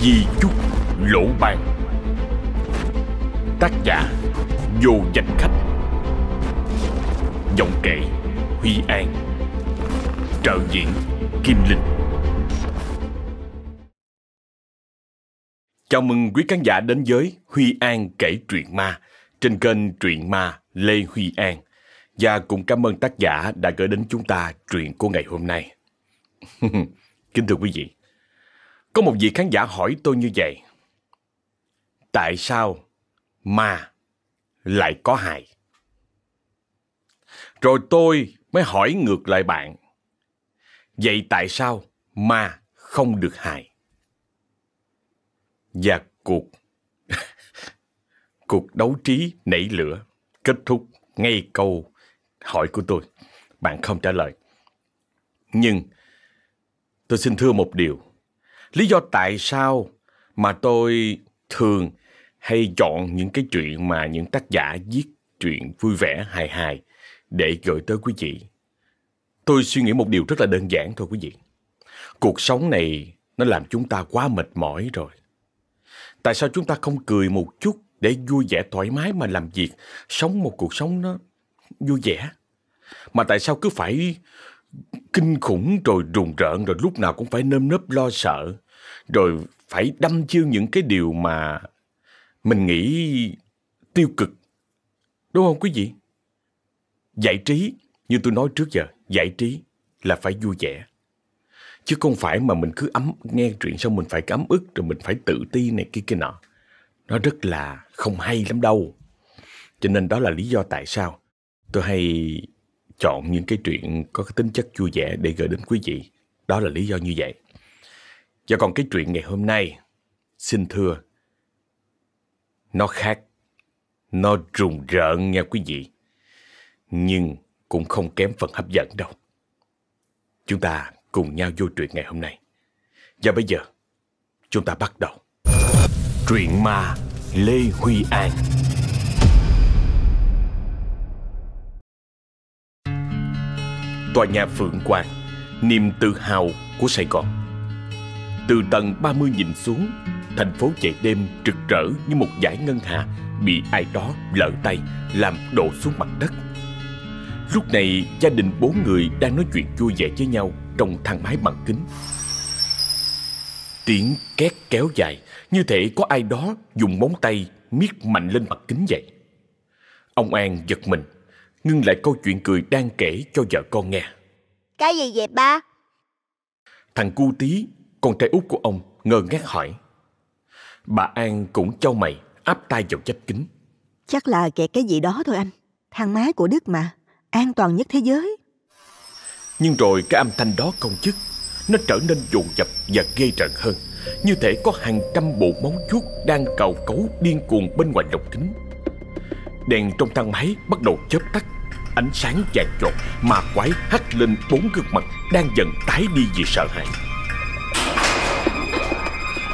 Di chúc lỗ ban. Tác giả Vô danh khách. Giọng kể Huy An. Trợ diễn Kim Linh. Chào mừng quý khán giả đến với Huy An kể truyện ma trên kênh truyện ma Lê Huy An. Và cũng cảm ơn tác giả đã gửi đến chúng ta truyện của ngày hôm nay. Kính thưa quý vị, có một vị khán giả hỏi tôi như vậy. Tại sao ma lại có hại? Rồi tôi mới hỏi ngược lại bạn. Vậy tại sao ma không được hại? Và cuộc cuộc đấu trí nảy lửa kết thúc ngay câu hỏi của tôi. Bạn không trả lời. Nhưng tôi xin thưa một điều. Lý do tại sao mà tôi thường hay chọn những cái chuyện mà những tác giả viết chuyện vui vẻ, hài hài để gửi tới quý vị. Tôi suy nghĩ một điều rất là đơn giản thôi quý vị. Cuộc sống này nó làm chúng ta quá mệt mỏi rồi. Tại sao chúng ta không cười một chút để vui vẻ thoải mái mà làm việc, sống một cuộc sống nó vui vẻ? Mà tại sao cứ phải kinh khủng rồi rùng rợn rồi lúc nào cũng phải nơm nớp lo sợ rồi phải đâm chiêu những cái điều mà mình nghĩ tiêu cực. Đúng không quý vị? Giải trí, như tôi nói trước giờ, giải trí là phải vui vẻ. Chứ không phải mà mình cứ ấm nghe chuyện xong mình phải ấm ức rồi mình phải tự ti này kia kia nọ. Nó rất là không hay lắm đâu. Cho nên đó là lý do tại sao tôi hay chọn những cái chuyện có cái tính chất vui vẻ để gửi đến quý vị. Đó là lý do như vậy. Và còn cái chuyện ngày hôm nay, xin thưa, nó khác, nó rùng rợn nha quý vị. Nhưng cũng không kém phần hấp dẫn đâu. Chúng ta cùng nhau vô truyện ngày hôm nay. Và bây giờ, chúng ta bắt đầu. Truyện ma Lê Huy An Tòa nhà Phượng Quang, niềm tự hào của Sài Gòn. Từ tầng 30 nhìn xuống, thành phố chạy đêm rực rỡ như một dải ngân hà bị ai đó lỡ tay làm đổ xuống mặt đất. Lúc này, gia đình bốn người đang nói chuyện vui vẻ với nhau trong thang máy bằng kính. Tiếng két kéo dài, như thể có ai đó dùng móng tay miết mạnh lên mặt kính vậy. Ông An giật mình, ngưng lại câu chuyện cười đang kể cho vợ con nghe. Cái gì vậy ba? Thằng cu tí, con trai út của ông, ngơ ngác hỏi. Bà An cũng châu mày, áp tay vào chách kính. Chắc là kẹt cái gì đó thôi anh. Thang máy của Đức mà, an toàn nhất thế giới. Nhưng rồi cái âm thanh đó không dứt, nó trở nên dồn dập và ghê rợn hơn. Như thể có hàng trăm bộ móng vuốt đang cào cấu điên cuồng bên ngoài lồng kính. Đèn trong thang máy bắt đầu chớp tắt. Ánh sáng vàng chột mà quái hắt lên bốn gương mặt Đang dần tái đi vì sợ hãi.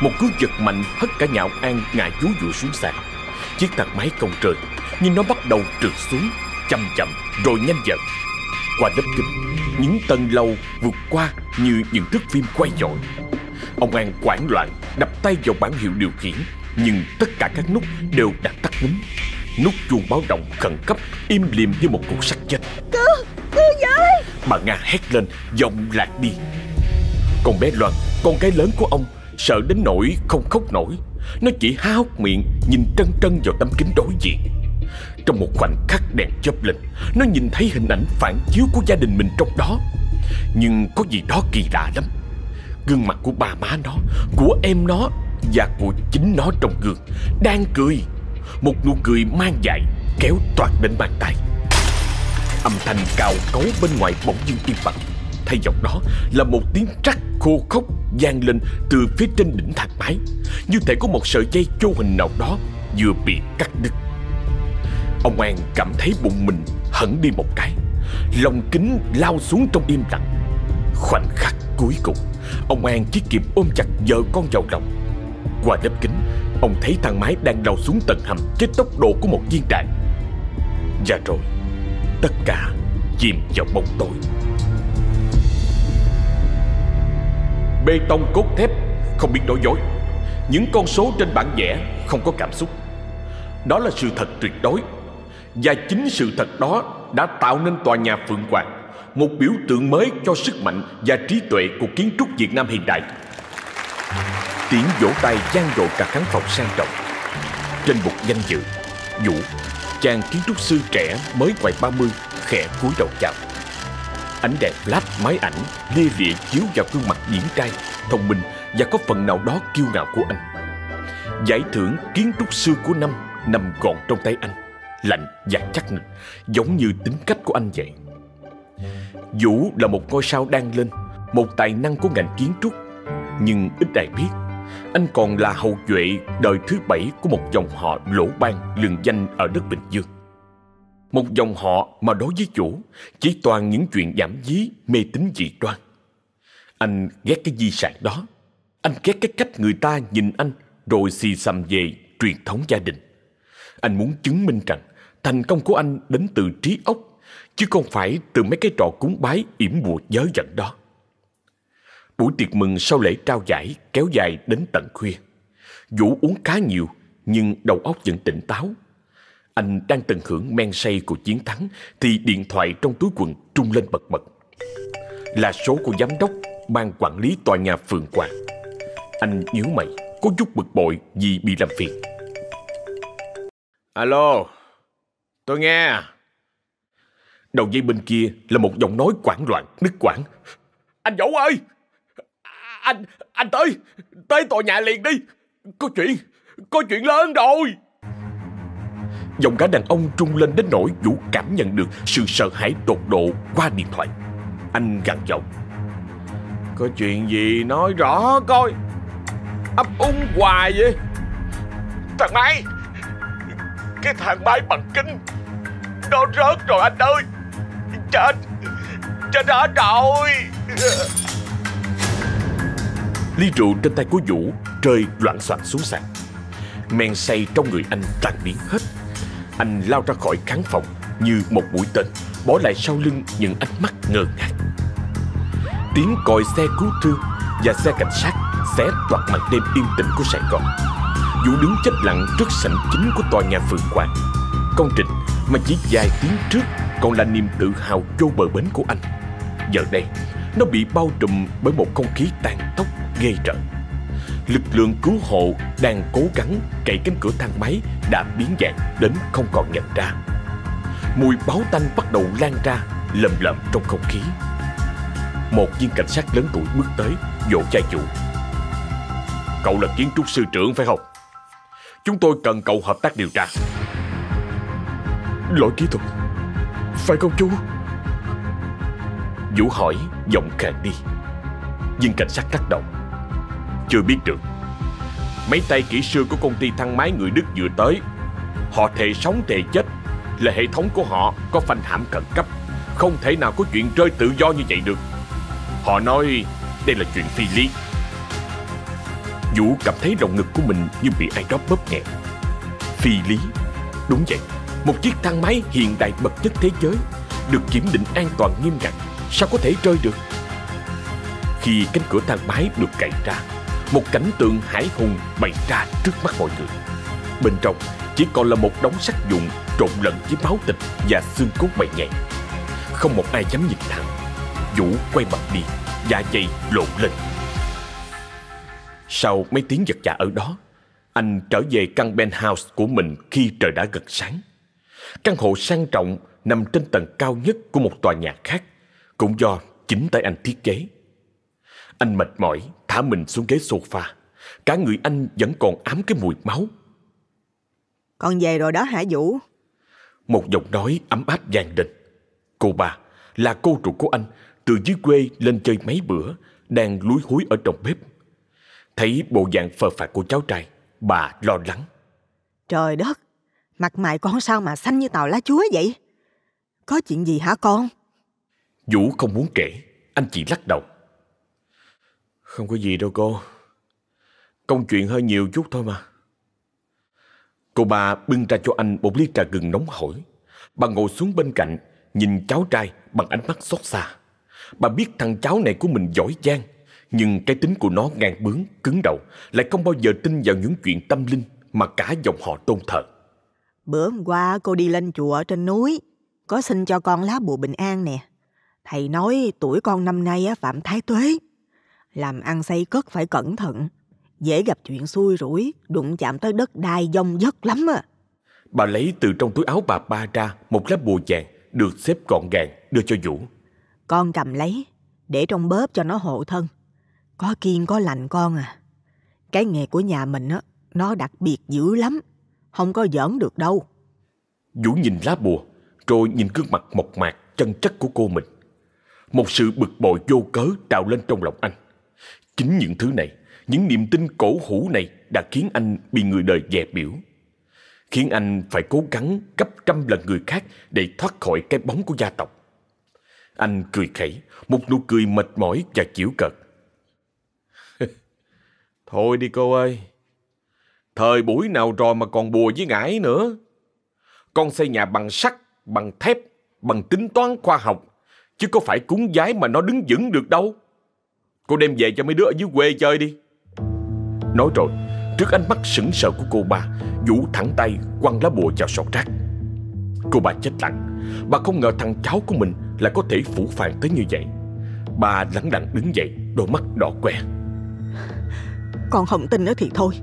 Một cú giật mạnh hất cả nhà ông An ngã vú vụi xuống sàn. Chiếc thang máy công trời, Nhưng nó bắt đầu trượt xuống, Chậm chậm, rồi nhanh dần. Qua lớp kính Những tầng lầu vượt qua như những thước phim quay dội Ông An quảng loạn, đập tay vào bảng hiệu điều khiển, Nhưng tất cả các nút đều đã tắt ngấm. Nút chuông báo động khẩn cấp Im lìm như một cục sắt chết. Cứu, cứu với Bà Nga hét lên Giọng lạc đi. Con bé Loan Con cái lớn của ông Sợ đến nỗi không khóc nổi. Nó chỉ há hốc miệng Nhìn trân trân vào tấm kính đối diện. Trong một khoảnh khắc đèn chớp lên Nó nhìn thấy hình ảnh phản chiếu của gia đình mình trong đó. Nhưng có gì đó kỳ lạ lắm. Gương mặt của bà má nó Của em nó Và của chính nó trong gương Đang cười một nụ cười mang dại, kéo toạt đến bàn tay. Âm thanh cao cấu bên ngoài bỗng dưng im bặt. Thay vào đó là một tiếng rắc khô khốc vang lên từ phía trên đỉnh thang máy. Như thể có một sợi dây vô hình nào đó vừa bị cắt đứt. Ông An cảm thấy bụng mình hẳn đi một cái. Lòng kính lao xuống trong im lặng. Khoảnh khắc cuối cùng, Ông An chỉ kịp ôm chặt vợ con vào lòng. Qua lớp kính Ông thấy thang máy đang lao xuống tầng hầm Với tốc độ của một viên đạn. Và rồi, Tất cả chìm vào bóng tối. Bê tông cốt thép, Không biết nói dối. Những con số trên bản vẽ không có cảm xúc. Đó là sự thật tuyệt đối. Và chính sự thật đó đã tạo nên tòa nhà Phượng Hoàng, Một biểu tượng mới cho sức mạnh và trí tuệ của kiến trúc Việt Nam hiện đại. Tiếng vỗ tay gian dội cả khán phòng sang trọng Trên bục danh dự Vũ, chàng kiến trúc sư trẻ mới ngoài 30 khẽ cúi đầu chào Ánh đèn flash máy ảnh lia lịa chiếu vào gương mặt điển trai, thông minh và có phần nào đó kiêu ngạo của anh. Giải thưởng kiến trúc sư của năm nằm gọn trong tay anh, lạnh và chắc nịch, giống như tính cách của anh vậy. Vũ là một ngôi sao đang lên, một tài năng của ngành kiến trúc, nhưng ít ai biết anh còn là hậu duệ đời thứ bảy của một dòng họ lỗ ban lừng danh ở đất Bình Dương. Một dòng họ mà đối với chủ chỉ toàn những chuyện giảm dí, mê tín dị đoan. Anh ghét cái di sản đó. Anh ghét cái cách người ta nhìn anh rồi xì xầm về truyền thống gia đình. Anh muốn chứng minh rằng thành công của anh đến từ trí óc chứ không phải từ mấy cái trò cúng bái yểm bùa giới dẫn đó. Buổi tiệc mừng sau lễ trao giải kéo dài đến tận khuya. Vũ uống khá nhiều nhưng đầu óc vẫn tỉnh táo anh đang tận hưởng men say của chiến thắng thì điện thoại trong túi quần trung lên bật bật. Là số của giám đốc ban quản lý tòa nhà Phường Quang. Anh nhíu mày, có chút bực bội vì bị làm phiền. Alo, tôi nghe. Đầu dây bên kia là một giọng nói quảng loạn, đứt quãng. Anh Vũ ơi! Anh, anh tới, tới tòa nhà liền đi. Có chuyện, có chuyện lớn rồi. Giọng cả đàn ông trung lên đến nỗi Vũ cảm nhận được sự sợ hãi tột độ qua điện thoại. Anh gằn giọng. Có chuyện gì nói rõ coi. Ấp úng hoài vậy. Thằng Mai. Cái thằng Mai bằng kinh. Nó rớt rồi anh ơi. Chết. Chết hết rồi. Ly rượu trên tay của Vũ rơi loạn soạn xuống sàn. Men say trong người anh tan biến hết. Anh lao ra khỏi khán phòng như một mũi tên, Bỏ lại sau lưng những ánh mắt ngơ ngác. Tiếng còi xe cứu thương và xe cảnh sát xé toạc màn đêm yên tĩnh của Sài Gòn. Vũ đứng chết lặng trước sảnh chính của tòa nhà Phượng Quang. Công trình mà chỉ vài tiếng trước còn là niềm tự hào vô bờ bến của anh. Giờ đây, nó bị bao trùm bởi một không khí tàn tốc ghê rợn lực lượng cứu hộ đang cố gắng cậy cánh cửa thang máy đã biến dạng đến không còn nhận ra. Mùi báo tanh bắt đầu lan ra lầm lầm trong không khí. Một viên cảnh sát lớn tuổi bước tới, vỗ chai chủ. Cậu là kiến trúc sư trưởng phải không? Chúng tôi cần cậu hợp tác điều tra. Lỗi kỹ thuật, phải không chú? Vũ hỏi, giọng khàn đi. Viên cảnh sát lắc đầu. Chưa biết được. Mấy tay kỹ sư của công ty thang máy người Đức vừa tới. Họ thề sống thề chết Là hệ thống của họ có phanh hãm khẩn cấp. Không thể nào có chuyện rơi tự do như vậy được. Họ nói đây là chuyện phi lý. Vũ cảm thấy lồng ngực của mình như bị ai đó bóp nghẹt. Phi lý? Đúng vậy. Một chiếc thang máy hiện đại bậc nhất thế giới, Được kiểm định an toàn nghiêm ngặt. Sao có thể rơi được? Khi cánh cửa thang máy được cậy ra một cảnh tượng hải hùng bày ra trước mắt mọi người. Bên trong chỉ còn là một đống sắt dụng trộn lẫn với máu thịt và xương cốt bầy nhầy. Không một ai dám nhìn thẳng. Vũ quay mặt đi, dạ dày lộn lên. Sau mấy tiếng giật giả ở đó, anh trở về căn penthouse của mình khi trời đã gần sáng. Căn hộ sang trọng nằm trên tầng cao nhất của một tòa nhà khác, cũng do chính tay anh thiết kế. Anh mệt mỏi, thả mình xuống ghế sofa. Cả người anh vẫn còn ám cái mùi máu. Con về rồi đó hả Vũ? Một giọng nói ấm áp vang lên. Cô bà là cô ruột của anh từ dưới quê lên chơi mấy bữa, đang lúi húi ở trong bếp. Thấy bộ dạng phờ phạt của cháu trai, bà lo lắng. Trời đất, mặt mày con sao mà xanh như tàu lá chuối vậy? Có chuyện gì hả con? Vũ không muốn kể, anh chỉ lắc đầu. Không có gì đâu cô. Công chuyện hơi nhiều chút thôi mà. Cô bà bưng ra cho anh một ly trà gừng nóng hổi. Bà ngồi xuống bên cạnh, nhìn cháu trai bằng ánh mắt xót xa. Bà biết thằng cháu này của mình giỏi giang, Nhưng cái tính của nó ngang bướng, cứng đầu, lại không bao giờ tin vào những chuyện tâm linh mà cả dòng họ tôn thờ. Bữa hôm qua cô đi lên chùa ở trên núi, có xin cho con lá bùa bình an nè. Thầy nói tuổi con năm nay phạm thái tuế. Làm ăn xây cất phải cẩn thận, dễ gặp chuyện xui rủi, đụng chạm tới đất đai dông dất lắm à. Bà lấy từ trong túi áo bà ba ra một lá bùa vàng được xếp gọn gàng đưa cho Vũ. Con cầm lấy, để trong bóp cho nó hộ thân. Có kiên có lành con à. Cái nghề của nhà mình á, nó đặc biệt dữ lắm. Không có giỡn được đâu. Vũ nhìn lá bùa, rồi nhìn gương mặt mộc mạc, chân chất của cô mình. Một sự bực bội vô cớ trào lên trong lòng anh. Chính những thứ này, những niềm tin cổ hủ này đã khiến anh bị người đời dè biểu. Khiến anh phải cố gắng gấp trăm lần người khác để thoát khỏi cái bóng của gia tộc. Anh cười khẩy, một nụ cười mệt mỏi và chịu cợt. Thôi đi cô ơi, thời buổi nào rồi mà còn bùa với ngải nữa. Con xây nhà bằng sắt, bằng thép, bằng tính toán khoa học, chứ có phải cúng giái mà nó đứng vững được đâu. Cô đem về cho mấy đứa ở dưới quê chơi đi. Nói rồi, trước ánh mắt sững sờ của cô ba, Vũ thẳng tay quăng lá bùa vào sọt rác. Cô bà chết lặng, bà không ngờ thằng cháu của mình lại có thể phủ phàng tới như vậy. Bà lẳng lặng đứng dậy, đôi mắt đỏ que. Con không tin nữa thì thôi.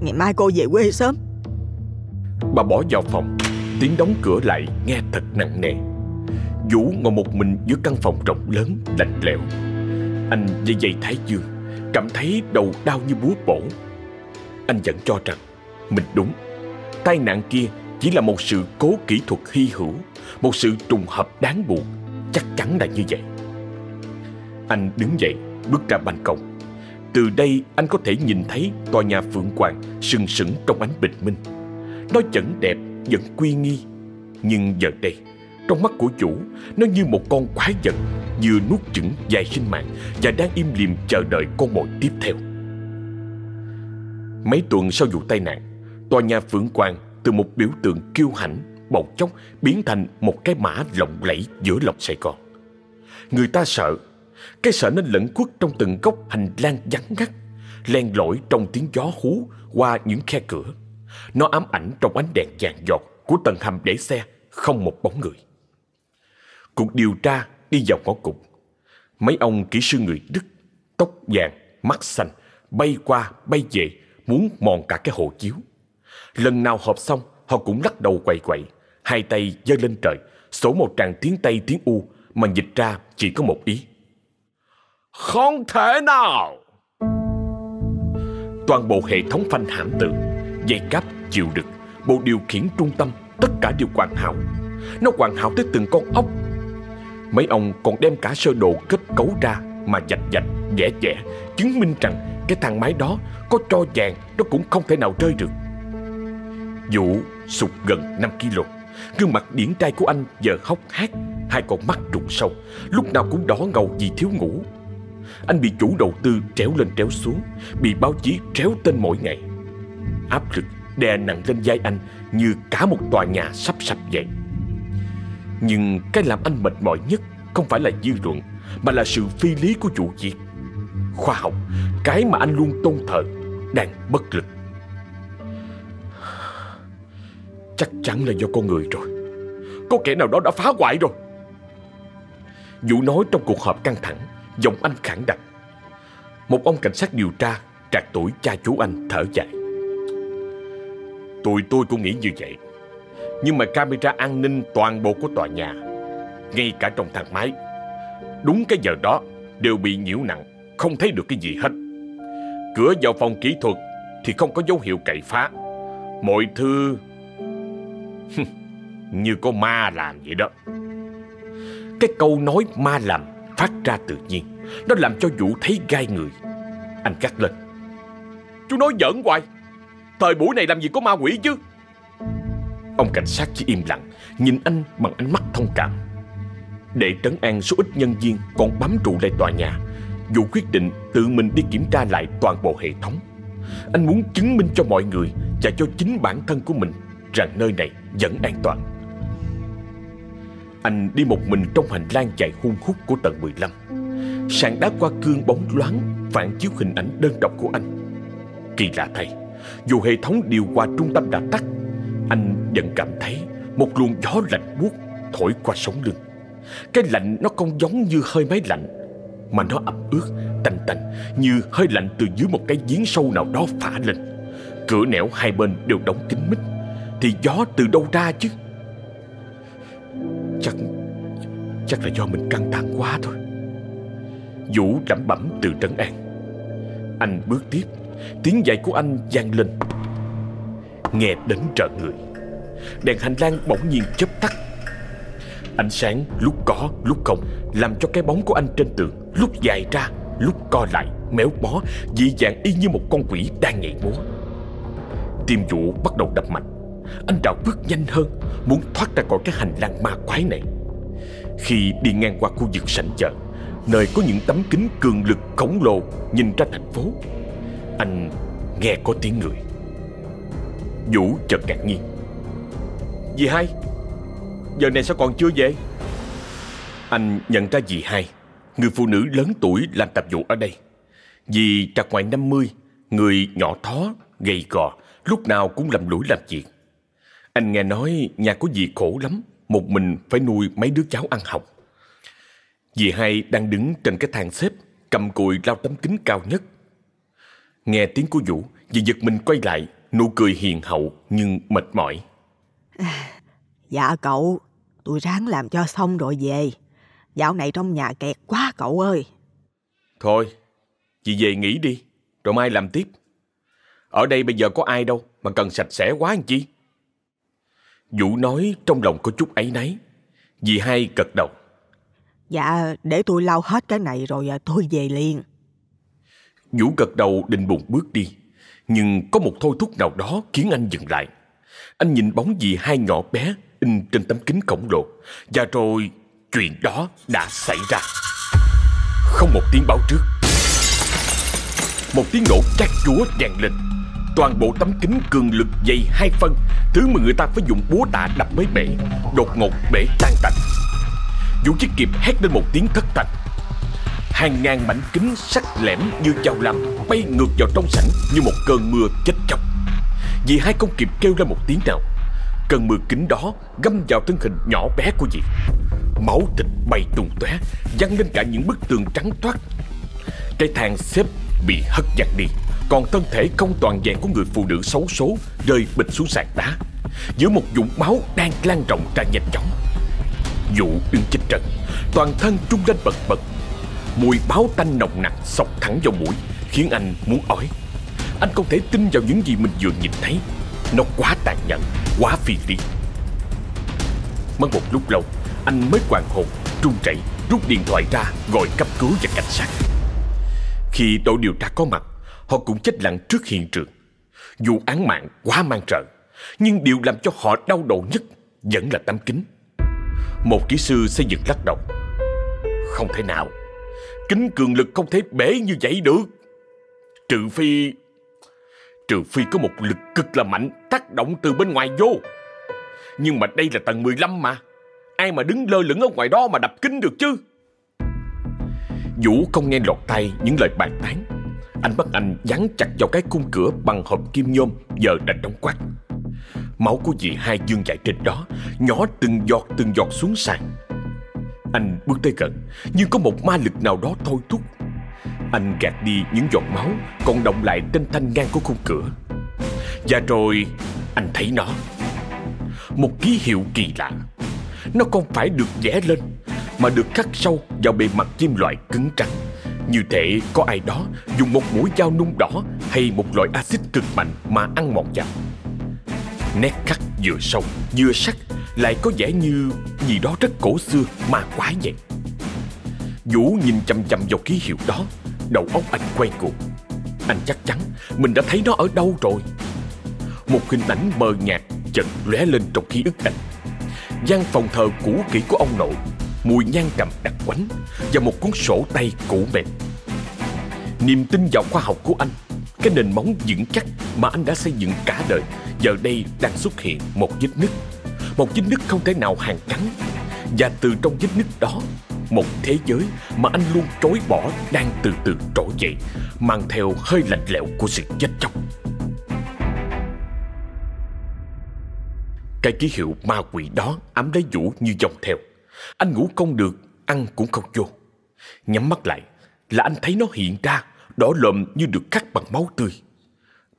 Ngày mai cô về quê sớm. Bà bỏ vào phòng, tiếng đóng cửa lại nghe thật nặng nề. Vũ ngồi một mình giữa căn phòng rộng lớn, lạnh lẽo. Anh dây dây thái dương, cảm thấy đầu đau như búa bổ. Anh vẫn cho rằng mình đúng. Tai nạn kia chỉ là một sự cố kỹ thuật hy hữu, một sự trùng hợp đáng buồn, chắc chắn là như vậy. Anh đứng dậy, bước ra ban công. Từ đây anh có thể nhìn thấy tòa nhà Phượng Hoàng sừng sững trong ánh bình minh. Nó vẫn đẹp, vẫn quy nghi. Nhưng giờ đây, trong mắt của chủ, nó như một con quái vật vừa nuốt chửng dài sinh mạng và đang im lìm chờ đợi con mồi tiếp theo. Mấy tuần sau vụ tai nạn, tòa nhà Phượng quang từ một biểu tượng kiêu hãnh bỗng chốc biến thành một cái mã lộng lẫy giữa lòng Sài Gòn. Người ta sợ, cái sợ nên lẫn quất trong từng góc hành lang vắng ngắt, len lỏi trong tiếng gió hú qua những khe cửa. Nó ám ảnh trong ánh đèn vàng giọt của tầng hầm để xe, không một bóng người. Cuộc điều tra đi vào ngõ cụt. Mấy ông kỹ sư người Đức, tóc vàng, mắt xanh, bay qua bay về, muốn mòn cả cái hộ chiếu. Lần nào họp xong, họ cũng lắc đầu quậy quậy, hai tay giơ lên trời, sổ một tràng tiếng Tây tiếng U mà dịch ra chỉ có một ý. Không thể nào! Toàn bộ hệ thống phanh hãm tự, dây cáp, chịu đựng, bộ điều khiển trung tâm, tất cả đều hoàn hảo. Nó hoàn hảo tới từng con ốc. Mấy ông còn đem cả sơ đồ kết cấu ra mà dạch dạch, vẽ vẽ, chứng minh rằng cái thang máy đó có cho vàng nó cũng không thể nào rơi được. Vũ sụt gần 5 kg. Gương mặt điển trai của anh giờ hốc hác, hai con mắt trụng sâu, lúc nào cũng đỏ ngầu vì thiếu ngủ. Anh bị chủ đầu tư tréo lên tréo xuống, bị báo chí tréo tên mỗi ngày. Áp lực đè nặng lên vai anh như cả một tòa nhà sắp sập vậy. Nhưng cái làm anh mệt mỏi nhất không phải là dư luận, mà là sự phi lý của vụ việc. Khoa học, cái mà anh luôn tôn thờ, đang bất lực. Chắc chắn là do con người rồi. Có kẻ nào đó đã phá hoại rồi. Vũ nói trong cuộc họp căng thẳng Giọng anh khẳng đặc. Một ông cảnh sát điều tra Trạc tuổi cha chú anh thở dài. Tụi tôi cũng nghĩ như vậy. Nhưng mà camera an ninh toàn bộ của tòa nhà, Ngay cả trong thang máy, Đúng cái giờ đó Đều bị nhiễu nặng, Không thấy được cái gì hết. Cửa vào phòng kỹ thuật Thì không có dấu hiệu cậy phá. Mọi thứ như có ma làm vậy đó. Cái câu nói ma làm phát ra tự nhiên, Nó làm cho Vũ thấy gai người. Anh cắt lên. Chú nói giỡn hoài. Thời buổi này làm gì có ma quỷ chứ? Ông cảnh sát chỉ im lặng, Nhìn anh bằng ánh mắt thông cảm. Để trấn an số ít nhân viên, Còn bám trụ lại tòa nhà. Vũ quyết định tự mình đi kiểm tra lại toàn bộ hệ thống, Anh muốn chứng minh cho mọi người Và cho chính bản thân của mình Rằng nơi này vẫn an toàn. Anh đi một mình trong hành lang dài hun hút của tầng 15 Sàn đá qua cương bóng loáng Phản chiếu hình ảnh đơn độc của anh. Kỳ lạ thay, Dù hệ thống điều hòa trung tâm đã tắt anh vẫn cảm thấy Một luồng gió lạnh buốt Thổi qua sống lưng. Cái lạnh nó không giống như hơi máy lạnh Mà nó ẩm ướt, tanh tanh Như hơi lạnh từ dưới một cái giếng sâu nào đó phả lên. Cửa nẻo hai bên đều đóng kín mít Thì gió từ đâu ra chứ? Chắc Chắc là do mình căng thẳng quá thôi. Vũ lẩm bẩm từ trấn an. Anh bước tiếp Tiếng giày của anh vang lên. Nghe đến trợ người. Đèn hành lang bỗng nhiên chớp tắt. Ánh sáng lúc có, lúc không, Làm cho cái bóng của anh trên tường Lúc dài ra, lúc co lại, Méo mó, dị dạng y như một con quỷ đang nhảy múa. Tim Vũ bắt đầu đập mạnh. Anh đào bước nhanh hơn, Muốn thoát ra khỏi cái hành lang ma quái này. Khi đi ngang qua khu vực sảnh chợ, Nơi có những tấm kính cường lực khổng lồ Nhìn ra thành phố, Anh nghe có tiếng người. Vũ chợt ngạc nhiên. Dì hai Giờ này sao còn chưa về? Anh nhận ra dì hai Người phụ nữ lớn tuổi làm tạp vụ ở đây. Dì trạc ngoài 50 Người nhỏ thó, gầy gò Lúc nào cũng lầm lũi làm chuyện. Anh nghe nói nhà của dì khổ lắm Một mình phải nuôi mấy đứa cháu ăn học. Dì hai đang đứng trên cái thang xếp Cầm cùi lau tấm kính cao nhất. Nghe tiếng của Vũ Dì giật mình quay lại Nụ cười hiền hậu nhưng mệt mỏi Dạ cậu, tôi ráng làm cho xong rồi về. Dạo này trong nhà kẹt quá cậu ơi. Thôi Dì về nghỉ đi Rồi mai làm tiếp Ở đây bây giờ có ai đâu Mà cần sạch sẽ quá anh chi Vũ nói trong lòng có chút ấy nấy Dì hai gật đầu Dạ, để tôi lau hết cái này rồi à, tôi về liền. Vũ gật đầu định bụng bước đi nhưng có một thôi thúc nào đó khiến anh dừng lại. Anh nhìn bóng dì hai nhỏ bé In trên tấm kính khổng lồ. Và rồi chuyện đó đã xảy ra. Không một tiếng báo trước. Một tiếng nổ chát chúa vang lên. Toàn bộ tấm kính cường lực dày hai phân, Thứ mà người ta phải dùng búa tạ đập mới bể, Đột ngột bể tan tành. Vũ chiếc kịp hét lên một tiếng thất thanh. Hàng ngàn mảnh kính sắc lẻm như dao lam bay ngược vào trong sảnh như một cơn mưa chết chóc. Dì hai không kịp kêu ra một tiếng nào. Cơn mưa kính đó găm vào thân hình nhỏ bé của dì. Máu thịt bay tung tóe, văng lên cả những bức tường trắng toát. Cái thang xếp bị hất văng đi, còn thân thể không toàn vẹn của người phụ nữ xấu số rơi bịch xuống sàn đá. Giữa một vũng máu đang lan rộng ra nhanh chóng. dụ đứng chết trận, toàn thân trung lên bật bật Mùi báo tanh nồng nặc sọc thẳng vào mũi, Khiến anh muốn ói. Anh không thể tin vào những gì mình vừa nhìn thấy. Nó quá tàn nhẫn, Quá phi lý. Mất một lúc lâu, Anh mới hoàng hồn Trung chảy Rút điện thoại ra, Gọi cấp cứu và cảnh sát. Khi đội điều tra có mặt, Họ cũng chết lặng trước hiện trường. Dù án mạng quá mang trợ Nhưng điều làm cho họ đau đầu nhất Vẫn là tấm kính. Một kỹ sư xây dựng lắc đầu. Không thể nào. Kính cường lực không thể bể như vậy được. Trừ phi Trừ phi có một lực cực là mạnh, Tác động từ bên ngoài vô. Nhưng mà đây là tầng 15 mà. Ai mà đứng lơ lửng ở ngoài đó mà đập kính được chứ? Vũ không nghe lọt tay những lời bàn tán. Anh bắt anh dán chặt vào cái khung cửa bằng hộp kim nhôm, giờ đã đóng quát Máu của dì hai dương dại trên đó, Nhỏ từng giọt từng giọt xuống sàn. Anh bước tới gần Nhưng có một ma lực nào đó thôi thúc. Anh gạt đi những giọt máu, Còn động lại trên thanh ngang của khung cửa. Và rồi, anh thấy nó. Một ký hiệu kỳ lạ. Nó không phải được vẽ lên, Mà được khắc sâu vào bề mặt kim loại cứng trắng. Như thể có ai đó dùng một mũi dao nung đỏ Hay một loại axit cực mạnh mà ăn mòn vào Nét khắc vừa sâu, vừa sắc lại có vẻ như gì đó rất cổ xưa mà quái vậy Vũ nhìn chăm chăm vào ký hiệu đó, Đầu óc anh quay cuồng. Anh chắc chắn mình đã thấy nó ở đâu rồi. Một hình ảnh mờ nhạt chợt lóe lên trong ký ức anh. Gian phòng thờ cũ kỹ của ông nội, Mùi nhang trầm đặc quánh Và một cuốn sổ tay cũ mềm. Niềm tin vào khoa học của anh, Cái nền móng vững chắc mà anh đã xây dựng cả đời, Giờ đây đang xuất hiện một vết nứt. Một vết nứt không thể nào hàn trắng Và từ trong vết nứt đó Một thế giới mà anh luôn chối bỏ đang từ từ trỗi dậy, mang theo hơi lạnh lẽo của sự chết chóc. Cái ký hiệu ma quỷ đó ám lấy Vũ như dòng theo. Anh ngủ không được, ăn cũng không vô. Nhắm mắt lại là anh thấy nó hiện ra, đỏ lồm như được cắt bằng máu tươi.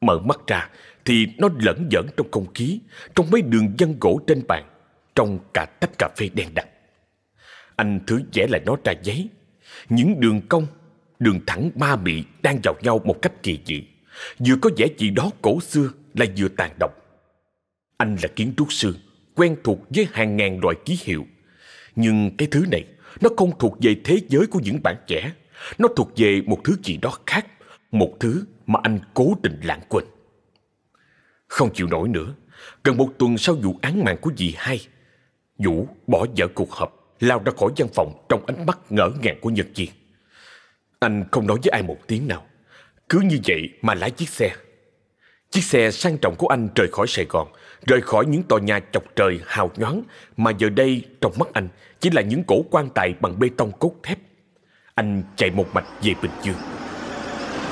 Mở mắt ra thì nó lẫn dẫn trong không khí, trong mấy đường dân gỗ trên bàn, trong cả tách cà phê đen đặc. Anh thử vẽ lại nó ra giấy. Những đường cong, đường thẳng ma mị đang vào nhau một cách kỳ dị. Vừa có vẻ gì đó cổ xưa lại vừa tàn độc. Anh là kiến trúc sư, quen thuộc với hàng ngàn loại ký hiệu. Nhưng cái thứ này, nó không thuộc về thế giới của những bản vẽ. Nó thuộc về một thứ gì đó khác, một thứ mà anh cố tình lãng quên. Không chịu nổi nữa, gần một tuần sau vụ án mạng của dì hai, Vũ bỏ dở cuộc họp, lao ra khỏi văn phòng trong ánh mắt ngỡ ngàng của Nhật Diên. Anh không nói với ai một tiếng nào, cứ như vậy mà lái chiếc xe. Chiếc xe sang trọng của anh rời khỏi Sài Gòn, rời khỏi những tòa nhà chọc trời hào nhoáng mà giờ đây trong mắt anh chỉ là những cổ quan tài bằng bê tông cốt thép. Anh chạy một mạch về Bình Dương.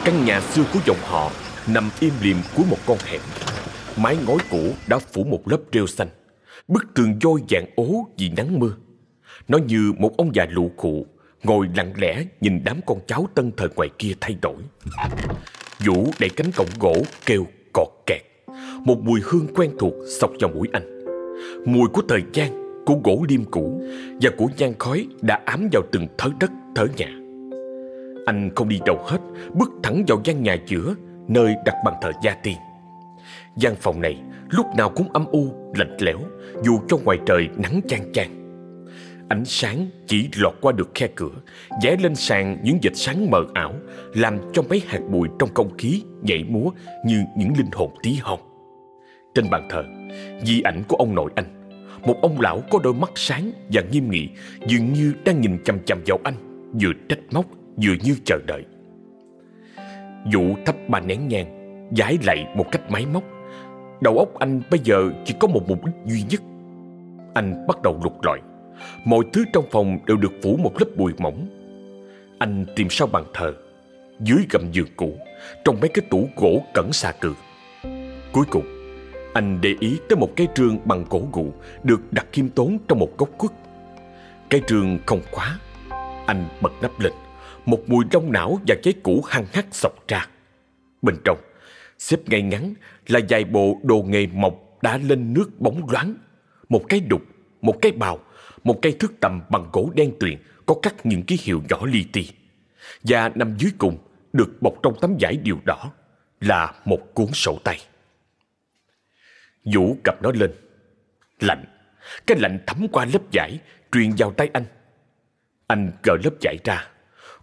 Căn nhà xưa của dòng họ nằm im lìm cuối một con hẻm. Mái ngói cũ đã phủ một lớp rêu xanh. Bức tường vôi dạng ố vì nắng mưa. Nó như một ông già lụ cụ ngồi lặng lẽ nhìn đám con cháu tân thời ngoài kia thay đổi. Vũ đẩy cánh cổng gỗ kêu cọt kẹt. Một mùi hương quen thuộc sọc vào mũi anh. Mùi của thời gian, của gỗ liêm cũ và của nhang khói đã ám vào từng thớ đất, thớ nhà. Anh không đi đâu hết, bước thẳng vào gian nhà giữa, nơi đặt bàn thờ gia tiên gian phòng này lúc nào cũng âm u, lạnh lẽo, dù cho ngoài trời nắng chang chang. Ánh sáng chỉ lọt qua được khe cửa, vẽ lên sàn những vệt sáng mờ ảo, làm cho mấy hạt bụi trong không khí nhảy múa như những linh hồn tí hon. Trên bàn thờ, di ảnh của ông nội anh, một ông lão có đôi mắt sáng và nghiêm nghị, dường như đang nhìn chằm chằm vào anh, vừa trách móc, vừa như chờ đợi. Vũ thắp ba nén nhang, giải lại một cách máy móc. Đầu óc anh bây giờ chỉ có một mục đích duy nhất. Anh bắt đầu lục lọi. Mọi thứ trong phòng đều được phủ một lớp bụi mỏng. Anh tìm sau bàn thờ, dưới gầm giường cũ, trong mấy cái tủ gỗ cẩn xà cừ. Cuối cùng, anh để ý tới một cái trương bằng gỗ gụ được đặt kim tốn trong một góc khuất. Cái trương không khóa. Anh bật nắp lên. Một mùi đông não và giấy cũ hăng hắc sọc ra. Bên trong, xếp ngay ngắn là vài bộ đồ nghề mộc đã lên nước bóng loáng. Một cái đục, một cái bào, một cây thước tầm bằng gỗ đen tuyền có cắt những ký hiệu nhỏ li ti. Và nằm dưới cùng, được bọc trong tấm vải điều đỏ, là một cuốn sổ tay. Vũ cặp nó lên. Lạnh. Cái lạnh thấm qua lớp vải, truyền vào tay anh. Anh gỡ lớp vải ra.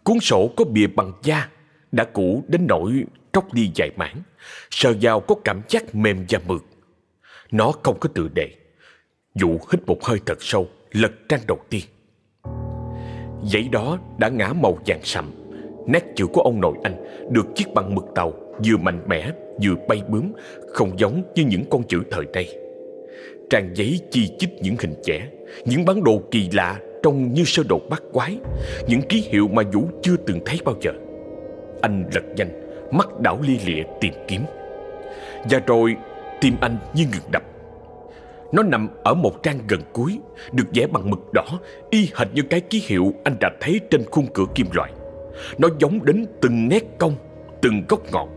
Cuốn sổ có bìa bằng da, đã cũ đến nỗi tróc đi dài mảng. Sờ vào có cảm giác mềm và mượt. Nó không có tự đề. Vũ hít một hơi thật sâu, lật trang đầu tiên. Giấy đó đã ngã màu vàng sậm. Nét chữ của ông nội anh được chiếc bằng mực tàu vừa mạnh mẽ vừa bay bướm, không giống như những con chữ thời nay. Trang giấy chi chít những hình vẽ, những bản đồ kỳ lạ trông như sơ đồ bát quái, những ký hiệu mà Vũ chưa từng thấy bao giờ. Anh lật nhanh, mắt đảo lia lịa tìm kiếm. Và rồi tim anh như ngừng đập. Nó nằm ở một trang gần cuối, được vẽ bằng mực đỏ, y hệt như cái ký hiệu anh đã thấy trên khung cửa kim loại. Nó giống đến từng nét cong, từng góc ngọn.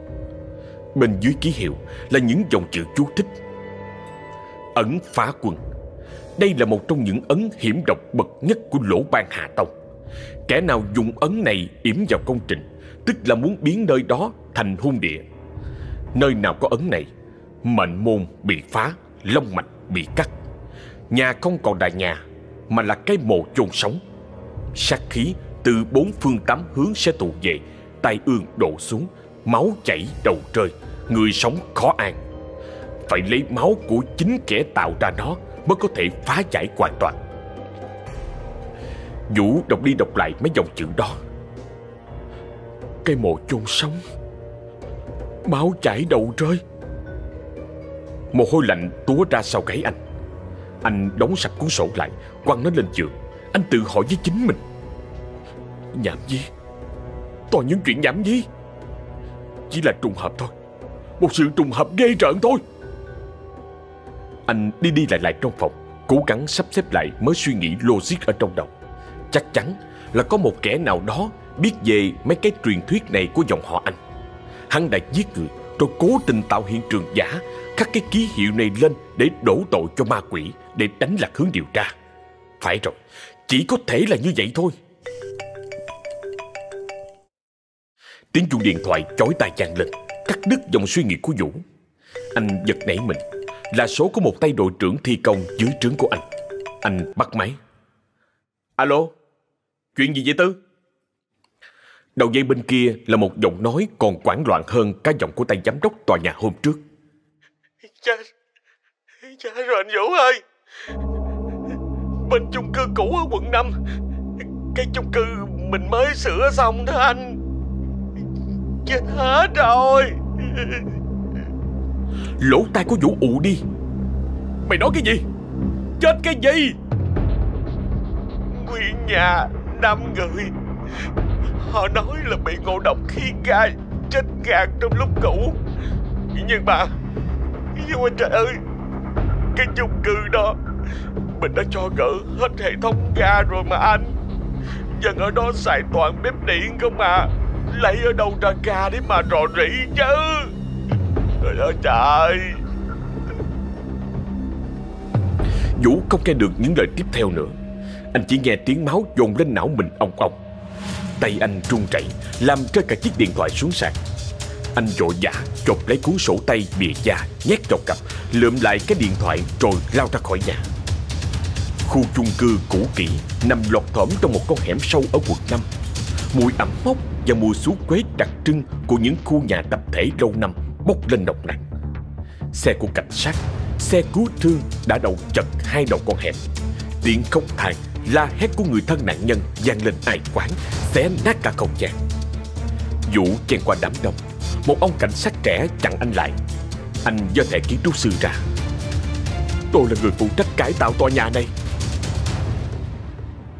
Bên dưới ký hiệu là những dòng chữ chú thích. Ấn phá quân. Đây là một trong những ấn hiểm độc bậc nhất của lỗ ban Hà Tông. Kẻ nào dùng ấn này yểm vào công trình, tức là muốn biến nơi đó thành hung địa. Nơi nào có ấn này, mệnh môn bị phá, long mạch bị cắt. Nhà không còn là nhà, mà là cái mồ chôn sống. Sát khí từ bốn phương tám hướng sẽ tụ về, tay ương đổ xuống, máu chảy đầu rơi, người sống khó an. Phải lấy máu của chính kẻ tạo ra nó mới có thể phá giải hoàn toàn. Vũ đọc đi đọc lại mấy dòng chữ đó. Cây mồ chôn sống, máu chảy đầu rơi. Mồ hôi lạnh túa ra sau gáy anh. Anh đóng sạch cuốn sổ lại, quăng nó lên giường. Anh tự hỏi với chính mình. Nhảm nhí Toàn những chuyện nhảm nhí Chỉ là trùng hợp thôi Một sự trùng hợp ghê rợn thôi Anh đi đi lại lại trong phòng Cố gắng sắp xếp lại mới suy nghĩ logic ở trong đầu Chắc chắn là có một kẻ nào đó Biết về mấy cái truyền thuyết này của dòng họ anh. Hắn đã giết người, Rồi cố tình tạo hiện trường giả, Khắc cái ký hiệu này lên Để đổ tội cho ma quỷ, Để đánh lạc hướng điều tra. Phải rồi, Chỉ có thể là như vậy thôi. Tiếng chuông điện thoại chói tai vang lên, Cắt đứt dòng suy nghĩ của Vũ. Anh giật nảy mình, Là số của một tay đội trưởng thi công dưới trướng của anh. Anh bắt máy. Alo? Chuyện gì vậy Tư Đầu dây bên kia là một giọng nói còn quảng loạn hơn cả giọng của tay giám đốc tòa nhà hôm trước. Chết, chết rồi anh Vũ ơi. Bên chung cư cũ ở quận 5, cái chung cư mình mới sửa xong đó anh. Chết hết rồi. Lỗ tai của Vũ ụ đi. Mày nói cái gì? Chết cái gì? Nguyên nhà năm người. Họ nói là bị ngộ độc khí ga Chết ngạt trong lúc ngủ. Nhưng mà Nhưng mà trời ơi, Cái chung cư đó, Mình đã cho gỡ hết hệ thống ga rồi mà anh. Dân ở đó xài toàn bếp điện không mà, Lấy ở đâu ra ga để mà rò rỉ chứ? Trời ơi trời. Vũ không nghe được những lời tiếp theo nữa. Anh chỉ nghe tiếng máu dồn lên não mình ong ong. Tay anh run rẩy, Làm rơi cả chiếc điện thoại xuống sàn. Anh vội vã chộp lấy cuốn sổ tay bìa da, Nhét vào cặp, Lượm lại cái điện thoại rồi lao ra khỏi nhà. Khu chung cư cũ kỹ, Nằm lọt thỏm trong một con hẻm sâu ở quận 5 Mùi ẩm mốc và mùi xú quế đặc trưng Của những khu nhà tập thể lâu năm Bốc lên nồng nặc Xe của cảnh sát, Xe cứu thương đã đậu chật hai đầu con hẻm. Tiếng khóc than La hét của người thân nạn nhân vang lên ai quán, Xé nát cả không gian Vũ chen qua đám đông, Một ông cảnh sát trẻ chặn anh lại. Anh do thẻ kiến trúc sư ra. Tôi là người phụ trách cải tạo tòa nhà này.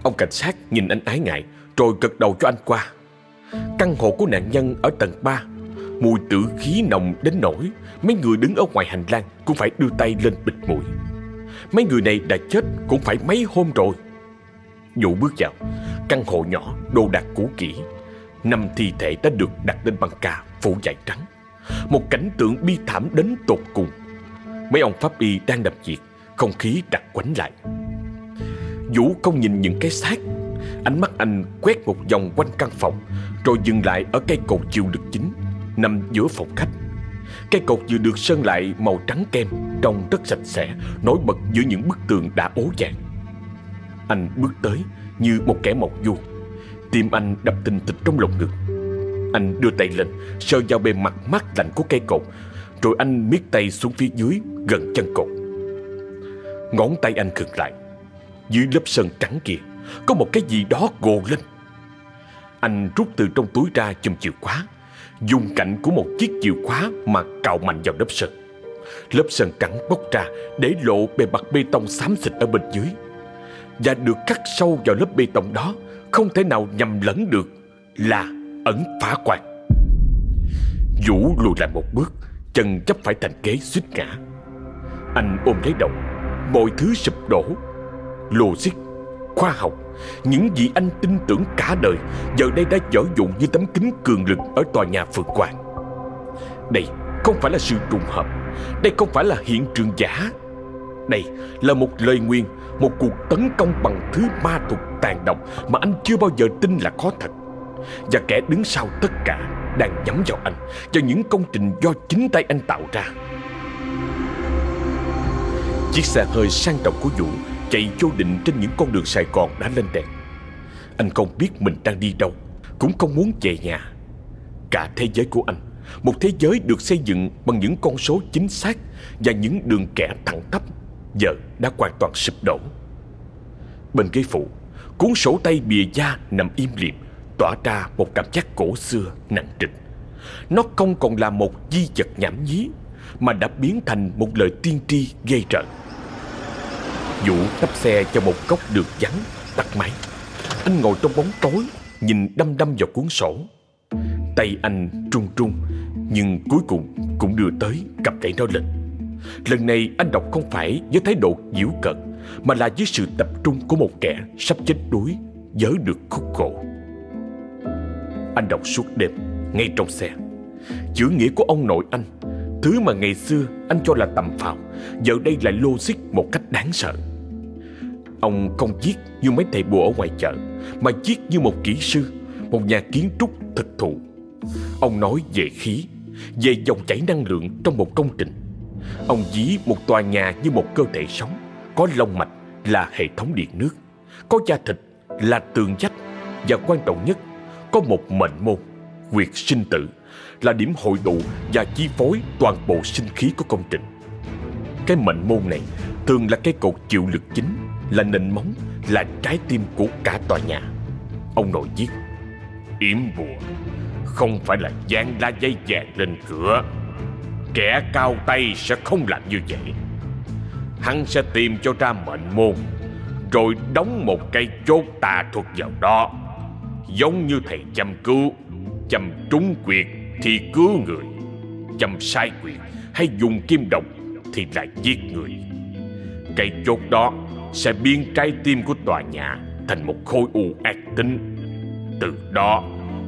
Ông cảnh sát nhìn anh ái ngại, Rồi gật đầu cho anh qua. Căn hộ của nạn nhân ở tầng 3 Mùi tử khí nồng đến nỗi Mấy người đứng ở ngoài hành lang Cũng phải đưa tay lên bịt mũi. Mấy người này đã chết cũng phải mấy hôm rồi. Vũ bước vào. Căn hộ nhỏ, đồ đạc cũ kỹ. Năm thi thể đã được đặt lên băng ca, phủ dải trắng. Một cảnh tượng bi thảm đến tột cùng. Mấy ông pháp y đang làm việc Không khí đặc quánh lại. Vũ không nhìn những cái xác. Ánh mắt anh quét một vòng quanh căn phòng, Rồi dừng lại ở cây cột chịu lực chính, Nằm giữa phòng khách. Cây cột vừa được sơn lại màu trắng kem, Trông rất sạch sẽ, Nổi bật giữa những bức tường đã ố vàng. Anh bước tới như một kẻ mộc du. Tim anh đập tình thịch trong lồng ngực. Anh đưa tay lên, Sờ vào bề mặt mát lạnh của cây cột, Rồi anh miết tay xuống phía dưới Gần chân cột. Ngón tay anh khựng lại. Dưới lớp sơn trắng kia, Có một cái gì đó gồ lên. Anh rút từ trong túi ra chùm chìa khóa, Dùng cạnh của một chiếc chìa khóa Mà cào mạnh vào lớp sơn. Lớp sơn trắng bốc ra Để lộ bề mặt bê tông xám xịt ở bên dưới. Và được cắt sâu vào lớp bê tông đó Không thể nào nhầm lẫn được Là ẩn phá quan Vũ lùi lại một bước Chân chấp phải thành kế suýt ngã. Anh ôm lấy đầu Mọi thứ sụp đổ. Logic, khoa học Những gì anh tin tưởng cả đời Giờ đây đã dở dụng như tấm kính cường lực Ở tòa nhà phượng quang Đây không phải là sự trùng hợp Đây không phải là hiện trường giả. Đây là một lời nguyên một cuộc tấn công bằng thứ ma thuật tàn độc Mà anh chưa bao giờ tin là có thật Và kẻ đứng sau tất cả Đang nhắm vào anh cho những công trình do chính tay anh tạo ra Chiếc xe hơi sang trọng của Vũ chạy vô định trên những con đường Sài Gòn đã lên đèn. Anh không biết mình đang đi đâu, cũng không muốn về nhà. Cả thế giới của anh, một thế giới được xây dựng bằng những con số chính xác và những đường kẻ thẳng tắp, giờ đã hoàn toàn sụp đổ. Bên ghế phụ, cuốn sổ tay bìa da nằm im liệm, tỏa ra một cảm giác cổ xưa nặng trịch. Nó không còn là một di vật nhảm nhí, mà đã biến thành một lời tiên tri gây rợn. Vũ tấp xe cho một góc được vắng Tắt máy Anh ngồi trong bóng tối nhìn đăm đăm vào cuốn sổ. Tay anh trung trung, nhưng cuối cùng cũng đưa tới cầm đẩy nó lên. Lần này anh đọc không phải với thái độ giễu cợt, mà là với sự tập trung của một kẻ sắp chết đuối, dỡ được khúc gỗ. Anh đọc suốt đêm, ngay trong xe. Chữ nghĩa của ông nội anh, thứ mà ngày xưa anh cho là tầm phào, giờ đây lại logic một cách đáng sợ. Ông không viết như mấy thầy bùa ở ngoài chợ, mà viết như một kỹ sư, một nhà kiến trúc thực thụ. Ông nói về khí, về dòng chảy năng lượng trong một công trình. Ông ví một tòa nhà như một cơ thể sống, có lông mạch là hệ thống điện nước, có da thịt là tường vách và quan trọng nhất có một mệnh môn, quyệt sinh tử là điểm hội tụ và chi phối toàn bộ sinh khí của công trình. Cái mệnh môn này thường là cái cột chịu lực chính, là nền móng, là trái tim của cả tòa nhà. Ông nội viết, yểm bùa không phải là dán lá giấy vàng lên cửa. Kẻ cao tay sẽ không làm như vậy. Hắn sẽ tìm cho ra mệnh môn, rồi đóng một cây chốt tà thuật vào đó. Giống như thầy chăm cứu, chăm trúng quyệt thì cứu người, chăm sai quyệt hay dùng kim độc thì lại giết người. Cây chốt đó sẽ biến trái tim của tòa nhà thành một khối u ác tính. Từ đó,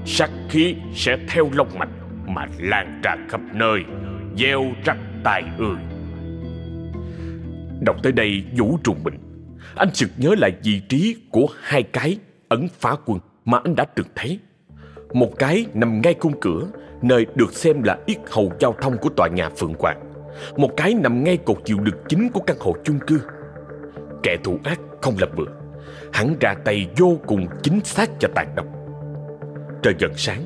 sát khí sẽ theo long mạch mà lan ra khắp nơi, gieo rắc tai ương. Đọc tới đây Vũ trùng mình, anh chợt nhớ lại vị trí của hai cái ấn phá quân mà anh đã từng thấy. Một cái nằm ngay khung cửa, nơi được xem là yết hầu giao thông của tòa nhà Phượng Hoàng. Một cái nằm ngay cột chịu lực chính của căn hộ chung cư. Kẻ thù ác không làm bừa, hắn ra tay vô cùng chính xác và tàn độc. Trời gần sáng,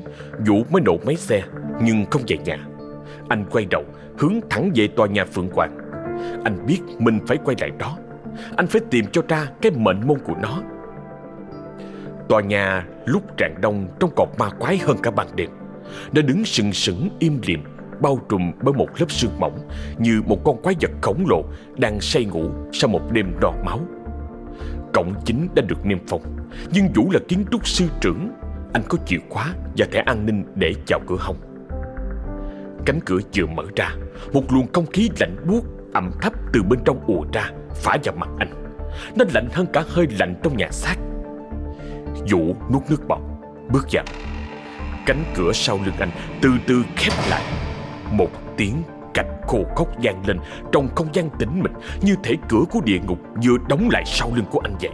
Vũ mới nổ máy xe, nhưng không về nhà. Anh quay đầu, hướng thẳng về tòa nhà Phượng Hoàng. Anh biết mình phải quay lại đó. Anh phải tìm cho ra cái mệnh môn của nó. Tòa nhà lúc rạng đông trong cột ma quái hơn cả ban đêm. Nó đứng sừng sững im lìm, bao trùm bởi một lớp sương mỏng như một con quái vật khổng lồ đang say ngủ sau một đêm đỏ máu. Cổng chính đã được niêm phong, nhưng Vũ là kiến trúc sư trưởng anh có chìa khóa và thẻ an ninh để vào cửa hông Cánh cửa vừa mở ra, Một luồng không khí lạnh buốt ẩm thấp từ bên trong ùa ra Phá vào mặt anh. Nó lạnh hơn cả hơi lạnh trong nhà xác. Vũ nuốt nước bọt, Bước vào. Cánh cửa sau lưng anh từ từ khép lại. Một tiếng cạch khô khóc vang lên Trong không gian tĩnh mịch, Như thể cửa của địa ngục vừa đóng lại sau lưng của anh vậy.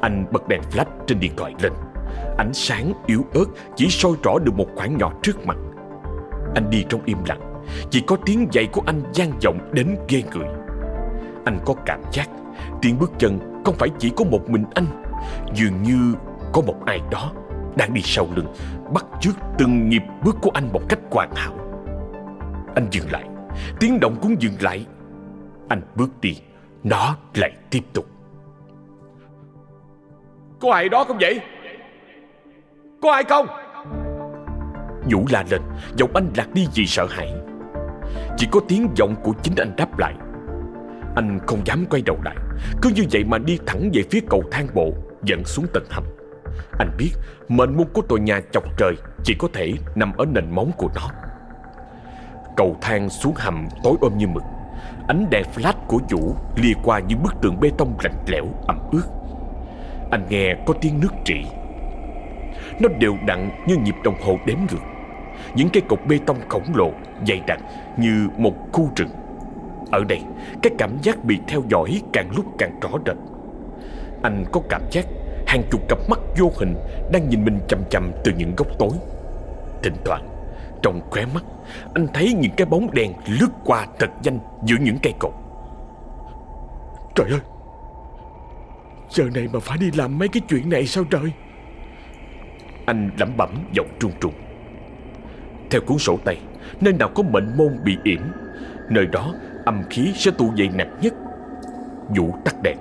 Anh bật đèn flash trên điện thoại lên. Ánh sáng yếu ớt chỉ soi rõ được một khoảng nhỏ trước mặt. Anh đi trong im lặng. Chỉ có tiếng giày của anh gian vọng đến ghê người. Anh có cảm giác Tiếng bước chân không phải chỉ có một mình anh, Dường như có một ai đó Đang đi sau lưng, Bắt chước từng nhịp bước của anh một cách hoàn hảo. Anh dừng lại. Tiếng động cũng dừng lại. Anh bước đi. Nó lại tiếp tục. Có ai đó không vậy? Có ai không? Vũ la lên, Giọng anh lạc đi vì sợ hãi. Chỉ có tiếng giọng của chính anh đáp lại. Anh không dám quay đầu lại, Cứ như vậy mà đi thẳng về phía cầu thang bộ, Dẫn xuống tầng hầm. Anh biết, mệnh môn của tòa nhà chọc trời Chỉ có thể nằm ở nền móng của nó. Cầu thang xuống hầm tối ôm như mực. Ánh đèn flash của Vũ lìa qua những bức tường bê tông lạnh lẽo, ẩm ướt. Anh nghe có tiếng nước trĩ. Nó đều đặn như nhịp đồng hồ đếm ngược. Những cái cột bê tông khổng lồ, Dày đặc như một khu rừng. Ở đây, Cái cảm giác bị theo dõi càng lúc càng rõ rệt. Anh có cảm giác Hàng chục cặp mắt vô hình Đang nhìn mình chầm chầm từ những góc tối. Thỉnh thoảng, Trong khóe mắt, Anh thấy những cái bóng đèn lướt qua thật nhanh Giữa những cây cột. Trời ơi! Giờ này mà phải đi làm mấy cái chuyện này sao trời? Anh lẩm bẩm giọng trung trung theo cuốn sổ tay, Nơi nào có mệnh môn bị yểm, Nơi đó âm khí sẽ tụ dày nặng nhất. Vũ tắt đèn,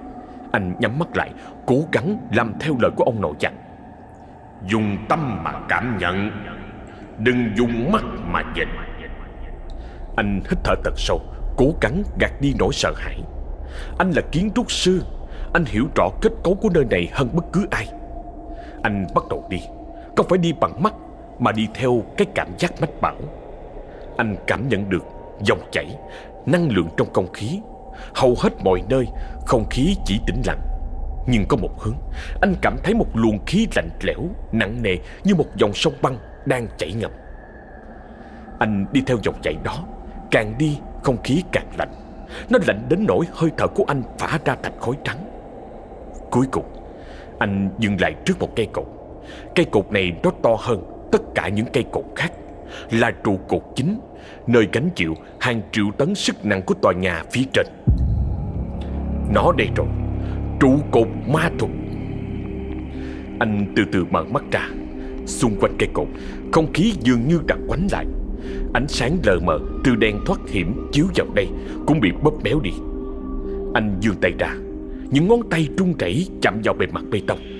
Anh nhắm mắt lại, Cố gắng làm theo lời của ông nội dặn Dùng tâm mà cảm nhận, Đừng dùng mắt mà nhìn. Anh hít thở thật sâu, Cố gắng gạt đi nỗi sợ hãi. Anh là kiến trúc sư, Anh hiểu rõ kết cấu của nơi này hơn bất cứ ai. Anh bắt đầu đi, Không phải đi bằng mắt mà đi theo cái cảm giác mách bảo. Anh cảm nhận được dòng chảy, Năng lượng trong không khí. Hầu hết mọi nơi, Không khí chỉ tĩnh lặng. Nhưng có một hướng, Anh cảm thấy một luồng khí lạnh lẽo, Nặng nề như một dòng sông băng Đang chảy ngầm Anh đi theo dòng chảy đó, Càng đi không khí càng lạnh. Nó lạnh đến nỗi hơi thở của anh phả ra thành khói trắng. Cuối cùng, Anh dừng lại trước một cây cột. Cây cột này nó to hơn tất cả những cây cột khác Là trụ cột chính, Nơi gánh chịu hàng triệu tấn sức nặng của tòa nhà phía trên. Nó đây rồi Trụ cột ma thuật. Anh từ từ mở mắt ra, Xung quanh cây cột, Không khí dường như đặt quánh lại. Ánh sáng lờ mờ từ đèn thoát hiểm chiếu vào đây Cũng bị bóp méo đi. Anh dương tay ra, Những ngón tay trung chảy chạm vào bề mặt bê tông.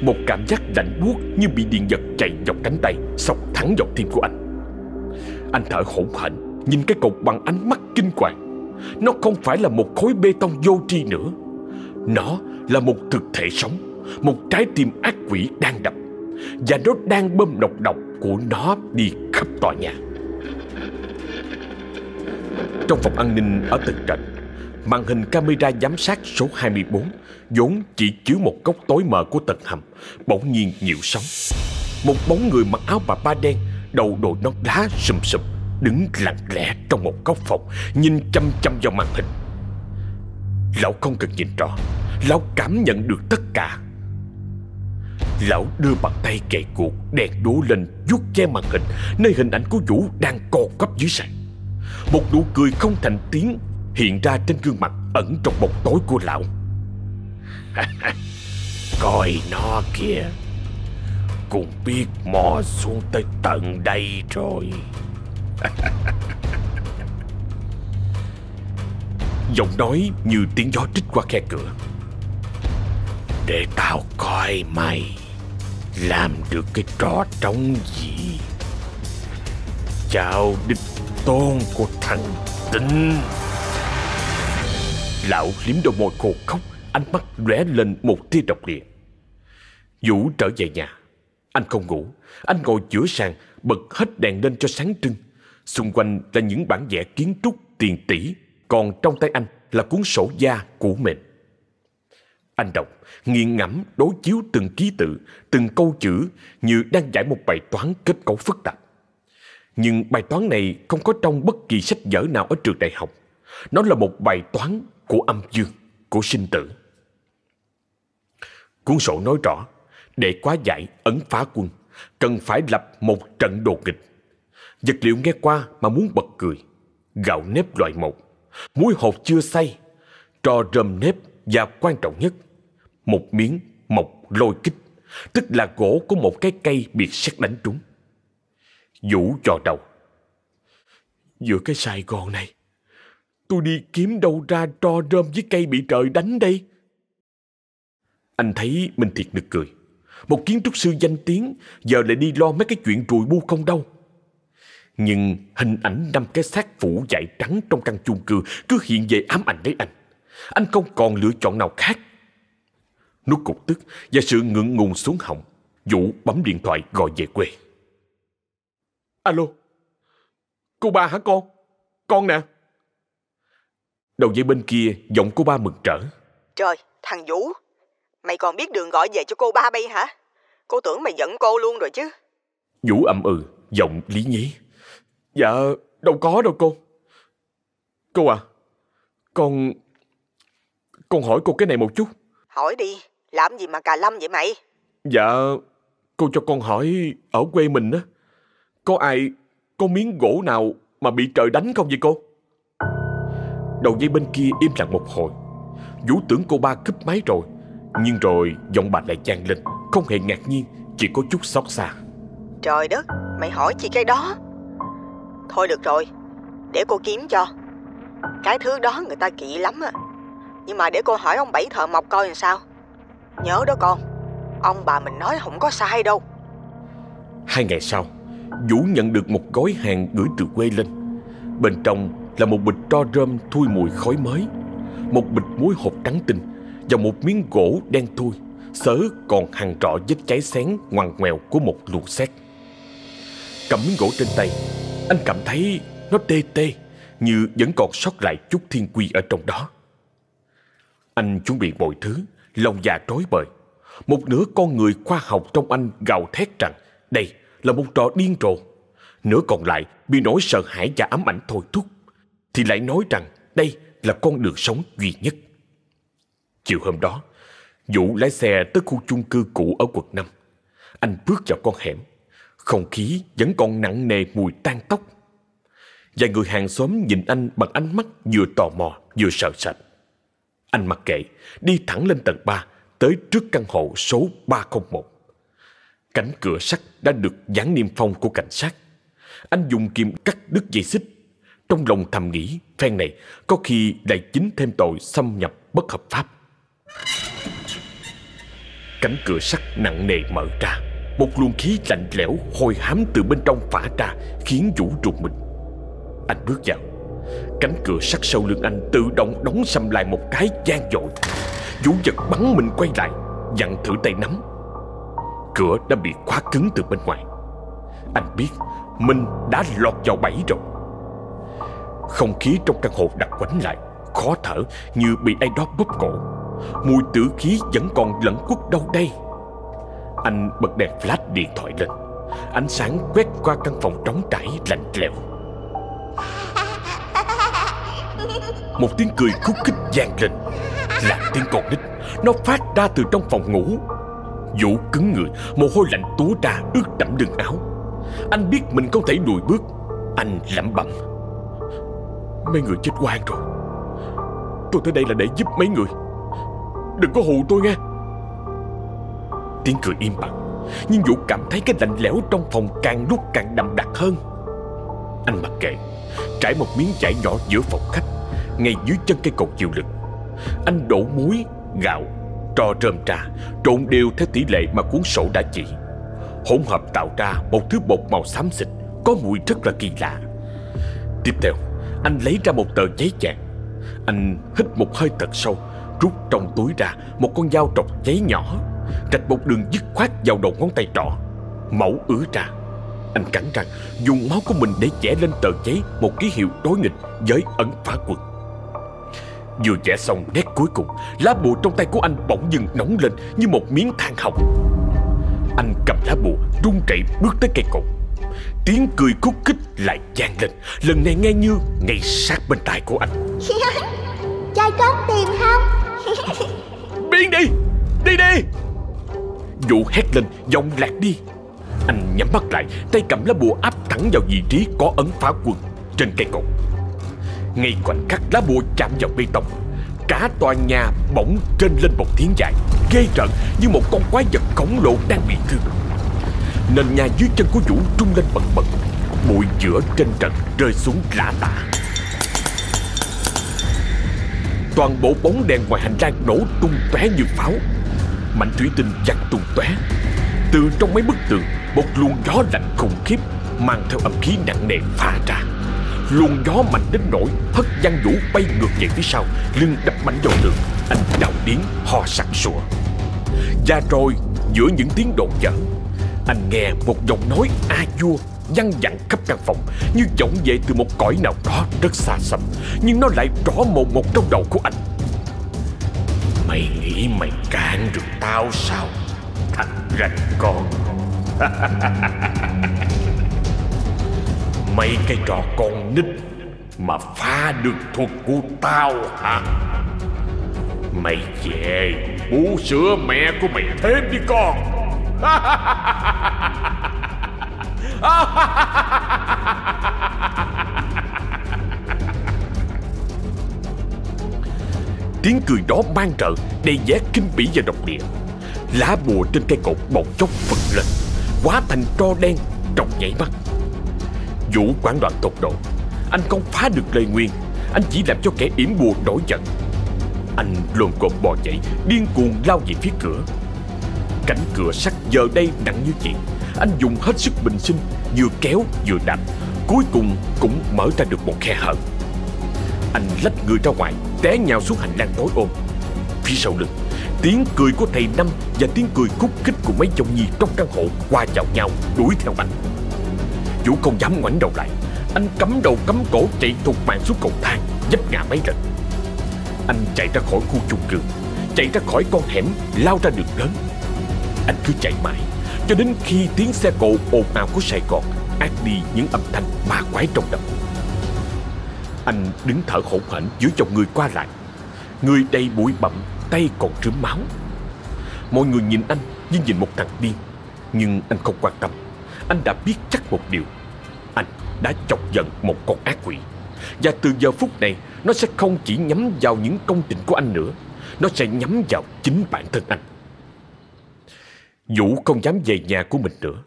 Một cảm giác lạnh buốt như bị điện giật chạy dọc cánh tay, Sọc thẳng dọc tim của anh. Anh thở hổn hển, Nhìn cái cột bằng ánh mắt kinh hoàng. Nó không phải là một khối bê tông vô tri nữa. Nó là một thực thể sống, Một trái tim ác quỷ đang đập. Và nó đang bơm độc độc của nó đi khắp tòa nhà. Trong phòng an ninh ở tầng trệt Màn hình camera giám sát số 24 vốn chỉ chiếu một góc tối mờ của tầng hầm, Bỗng nhiên nhiều sóng. Một bóng người mặc áo bà ba đen, Đầu đội nón lá sùm sùm, Đứng lặng lẽ trong một góc phòng, Nhìn chăm chăm vào màn hình. Lão không cần nhìn rõ, Lão cảm nhận được tất cả. Lão đưa bàn tay kề cuộc, Đèn đố lên, vuốt che màn hình, Nơi hình ảnh của Vũ đang co quắp dưới sàn. Một nụ cười không thành tiếng Hiện ra trên gương mặt ẩn trong bóng tối của lão. Coi nó kìa. Cũng biết mò xuống tới tận đây rồi. Giọng nói như tiếng gió trích qua khe cửa. Để tao coi mày, Làm được cái trò trống gì. Chào đích tôn của thằng tinh Lão liếm đôi môi khô khóc Ánh mắt lóe lên một tia độc địa. Vũ trở về nhà. Anh không ngủ. Anh ngồi giữa sàn Bật hết đèn lên cho sáng trưng. Xung quanh là những bản vẽ kiến trúc tiền tỷ Còn trong tay anh là cuốn sổ da của mình. Anh đọc, nghiền ngẫm đối chiếu từng ký tự, từng câu chữ như đang giải một bài toán kết cấu phức tạp. Nhưng bài toán này không có trong bất kỳ sách vở nào ở trường đại học. Nó là một bài toán của âm dương, của sinh tử. Cuốn sổ nói rõ, để quá giải ấn phá quân, cần phải lập một trận đồ nghịch. Vật liệu nghe qua mà muốn bật cười. Gạo nếp loại một, muối hột chưa xay, trò rơm nếp và quan trọng nhất, một miếng mộc lôi kích, tức là gỗ của một cái cây bị sét đánh trúng. Vũ trò đầu. Giữa cái Sài Gòn này, tôi đi kiếm đâu ra tro rơm với cây bị trời đánh đây? Anh thấy mình thiệt nực cười. Một kiến trúc sư danh tiếng giờ lại đi lo mấy cái chuyện trùi bu không đâu. Nhưng hình ảnh năm cái xác phủ dại trắng trong căn chung cư cứ hiện về ám ảnh lấy anh. Anh không còn lựa chọn nào khác. Nuốt cục tức và sự ngượng ngùng xuống họng, Vũ bấm điện thoại gọi về quê. Alo, cô ba hả con? Con nè. Đầu dây bên kia giọng cô ba mừng trở. Trời, thằng Vũ, mày còn biết đường gọi về cho cô ba bay hả? Cô tưởng mày dẫn cô luôn rồi chứ. Vũ ậm ừ, giọng lý nhí. Dạ, đâu có đâu cô. Cô à, con... Con hỏi cô cái này một chút. Hỏi đi, làm gì mà cà lâm vậy mày? Dạ, cô cho con hỏi ở quê mình á, có ai có miếng gỗ nào mà bị trời đánh không vậy cô? Đầu dây bên kia im lặng một hồi. Vũ tưởng cô ba cướp máy rồi, nhưng rồi giọng bà lại vang lên, không hề ngạc nhiên, chỉ có chút xót xa. Trời đất, mày hỏi chi cái đó? Thôi được rồi, để cô kiếm cho. Cái thứ đó người ta kỵ lắm á. Nhưng mà để cô hỏi ông Bảy thợ mộc coi làm sao. Nhớ đó con, ông bà mình nói không có sai đâu. Hai ngày sau, Vũ nhận được một gói hàng gửi từ quê lên. Bên trong là một bịch tro rơm thui mùi khói mới, một bịch muối hột trắng tinh và một miếng gỗ đen thui, Sớ còn hàng trọ vết cháy xén ngoằn ngoèo của một luồng xét Cầm miếng gỗ trên tay Anh cảm thấy nó tê tê Như vẫn còn sót lại chút thiên quy ở trong đó. Anh chuẩn bị mọi thứ Lòng già rối bời. Một nửa con người khoa học trong anh gào thét rằng Đây là một trò điên rồ. Nửa còn lại bị nỗi sợ hãi và ám ảnh thôi thúc. Thì lại nói rằng đây là con đường sống duy nhất. Chiều hôm đó, Vũ lái xe tới khu chung cư cũ ở quận 5 Anh bước vào con hẻm, Không khí vẫn còn nặng nề mùi tan tóc. Vài người hàng xóm nhìn anh bằng ánh mắt vừa tò mò, vừa sợ sệt. Anh mặc kệ, Đi thẳng lên tầng 3 Tới trước căn hộ số 301 Cánh cửa sắt đã được dán niêm phong của cảnh sát. Anh dùng kim cắt đứt dây xích trong lòng thầm nghĩ, Phen này có khi lại chính thêm tội xâm nhập bất hợp pháp. Cánh cửa sắt nặng nề mở ra. Một luồng khí lạnh lẽo hôi hám từ bên trong phả ra, Khiến Vũ rùng mình. Anh bước vào. Cánh cửa sắt sau lưng anh tự động đóng sầm lại một cái gian dội. Vũ giật bắn mình quay lại, Dặn thử tay nắm. Cửa đã bị khóa cứng từ bên ngoài. Anh biết Mình đã lọt vào bẫy rồi. Không khí trong căn hộ đặc quánh lại, Khó thở như bị ai đó bóp cổ. Mùi tử khí vẫn còn lẫn quất đâu đây. Anh bật đèn flash điện thoại lên. Ánh sáng quét qua căn phòng trống trải lạnh lẽo. Một tiếng cười khúc khích vang lên. Là tiếng con nít. Nó phát ra từ trong phòng ngủ. Vũ cứng người, Mồ hôi lạnh túa ra ướt đẫm đường áo. Anh biết mình không thể đùi bước. Anh lẩm bẩm. Mấy người chết quan rồi. Tôi tới đây là để giúp mấy người. Đừng có hù tôi nghe. Tiếng cười im bặt Nhưng Vũ cảm thấy cái lạnh lẽo trong phòng càng lúc càng đậm đặc hơn. Anh mặc kệ Trải một miếng chải nhỏ giữa phòng khách Ngay dưới chân cây cột chịu lực. Anh đổ muối, gạo, trò rơm trà Trộn đều theo tỷ lệ mà cuốn sổ đã chỉ. Hỗn hợp tạo ra một thứ bột màu xám xịt Có mùi rất là kỳ lạ. Tiếp theo anh lấy ra một tờ giấy chàng Anh hít một hơi thật sâu, Rút trong túi ra một con dao trọc giấy nhỏ Rạch một đường dứt khoát vào đầu ngón tay trỏ. Mẫu ứa ra. Anh cắn răng, dùng máu của mình để vẽ lên tờ giấy Một ký hiệu đối nghịch với ẩn phá quân Vừa vẽ xong nét cuối cùng, Lá bùa trong tay của anh bỗng dừng nóng lên Như một miếng than hồng. Anh cầm lá bùa, run rẩy bước tới cây cột. Tiếng cười khúc khích lại vang lên. Lần này nghe như ngay sát bên tai của anh. Trai có tìm không? Biến đi! Đi đi! Vũ hét lên giọng lạc đi. Anh nhắm mắt lại Tay cầm lá bùa áp thẳng vào vị trí có ấn phá quân Trên cây cột Ngay khoảnh khắc lá bùa chạm vào bê tông Cả tòa nhà bỗng trên lên một tiếng dài Ghê rợn như một con quái vật khổng lồ đang bị thương Nền nhà dưới chân của Vũ trung lên bần bật. Bụi giữa trên trần rơi xuống lạ tả. Toàn bộ bóng đèn ngoài hành lang nổ tung tóe như pháo. Mảnh thủy tinh chặt tung tóe. Từ trong mấy bức tường, Một luồng gió lạnh khủng khiếp Mang theo âm khí nặng nề pha ra. Luồng gió mạnh đến nỗi Hất văn vũ bay ngược về phía sau, Lưng đập mạnh vào tường Anh đau điến ho sặc sụa. Và rồi, giữa những tiếng đồn giận anh nghe một giọng nói a vua văng vẳng khắp căn phòng, như vọng về từ một cõi nào đó rất xa xăm, nhưng nó lại rõ mồn một trong đầu của anh. Mày nghĩ mày cản được tao sao? Thằng rạch con. Mấy cái trò con nít mà phá được thuật của tao hả? Mày về bú sữa mẹ của mày thêm đi con. Tiếng cười đó mang trợ Đầy vẻ kinh bỉ và độc địa. Lá bùa trên cây cột bỗng chốc phật lên, Hóa thành tro đen trong nhảy mắt. Vũ quán đoạn tột độ. Anh không phá được lời nguyên Anh chỉ làm cho kẻ yểm bùa nổi giận. Anh lồn cộp bò dậy Điên cuồng lao về phía cửa. Cánh cửa sắt giờ đây nặng như vậy Anh dùng hết sức bình sinh Vừa kéo vừa đạp Cuối cùng cũng mở ra được một khe hở Anh lách người ra ngoài Té nhào xuống hành lang tối ôm Phía sau lưng Tiếng cười của thầy Năm và tiếng cười khúc khích của mấy chồng nhi trong căn hộ qua vào nhau đuổi theo anh. Vũ không dám ngoảnh đầu lại. Anh cắm đầu cắm cổ chạy thục mạng xuống cầu thang, dấp ngã mấy lần. Anh chạy ra khỏi khu chung cư, chạy ra khỏi con hẻm, lao ra đường lớn. Anh cứ chạy mãi, cho đến khi tiếng xe cộ ồn ào của Sài Gòn át đi những âm thanh ma quái trong đầu. Anh đứng thở hổn hển giữa dòng người qua lại. Người đầy bụi bặm, tay còn trướm máu. Mọi người nhìn anh như nhìn một thằng điên. Nhưng anh không quan tâm. Anh đã biết chắc một điều. Anh đã chọc giận một con ác quỷ. Và từ giờ phút này, nó sẽ không chỉ nhắm vào những công trình của anh nữa. Nó sẽ nhắm vào chính bản thân anh. Vũ không dám về nhà của mình nữa.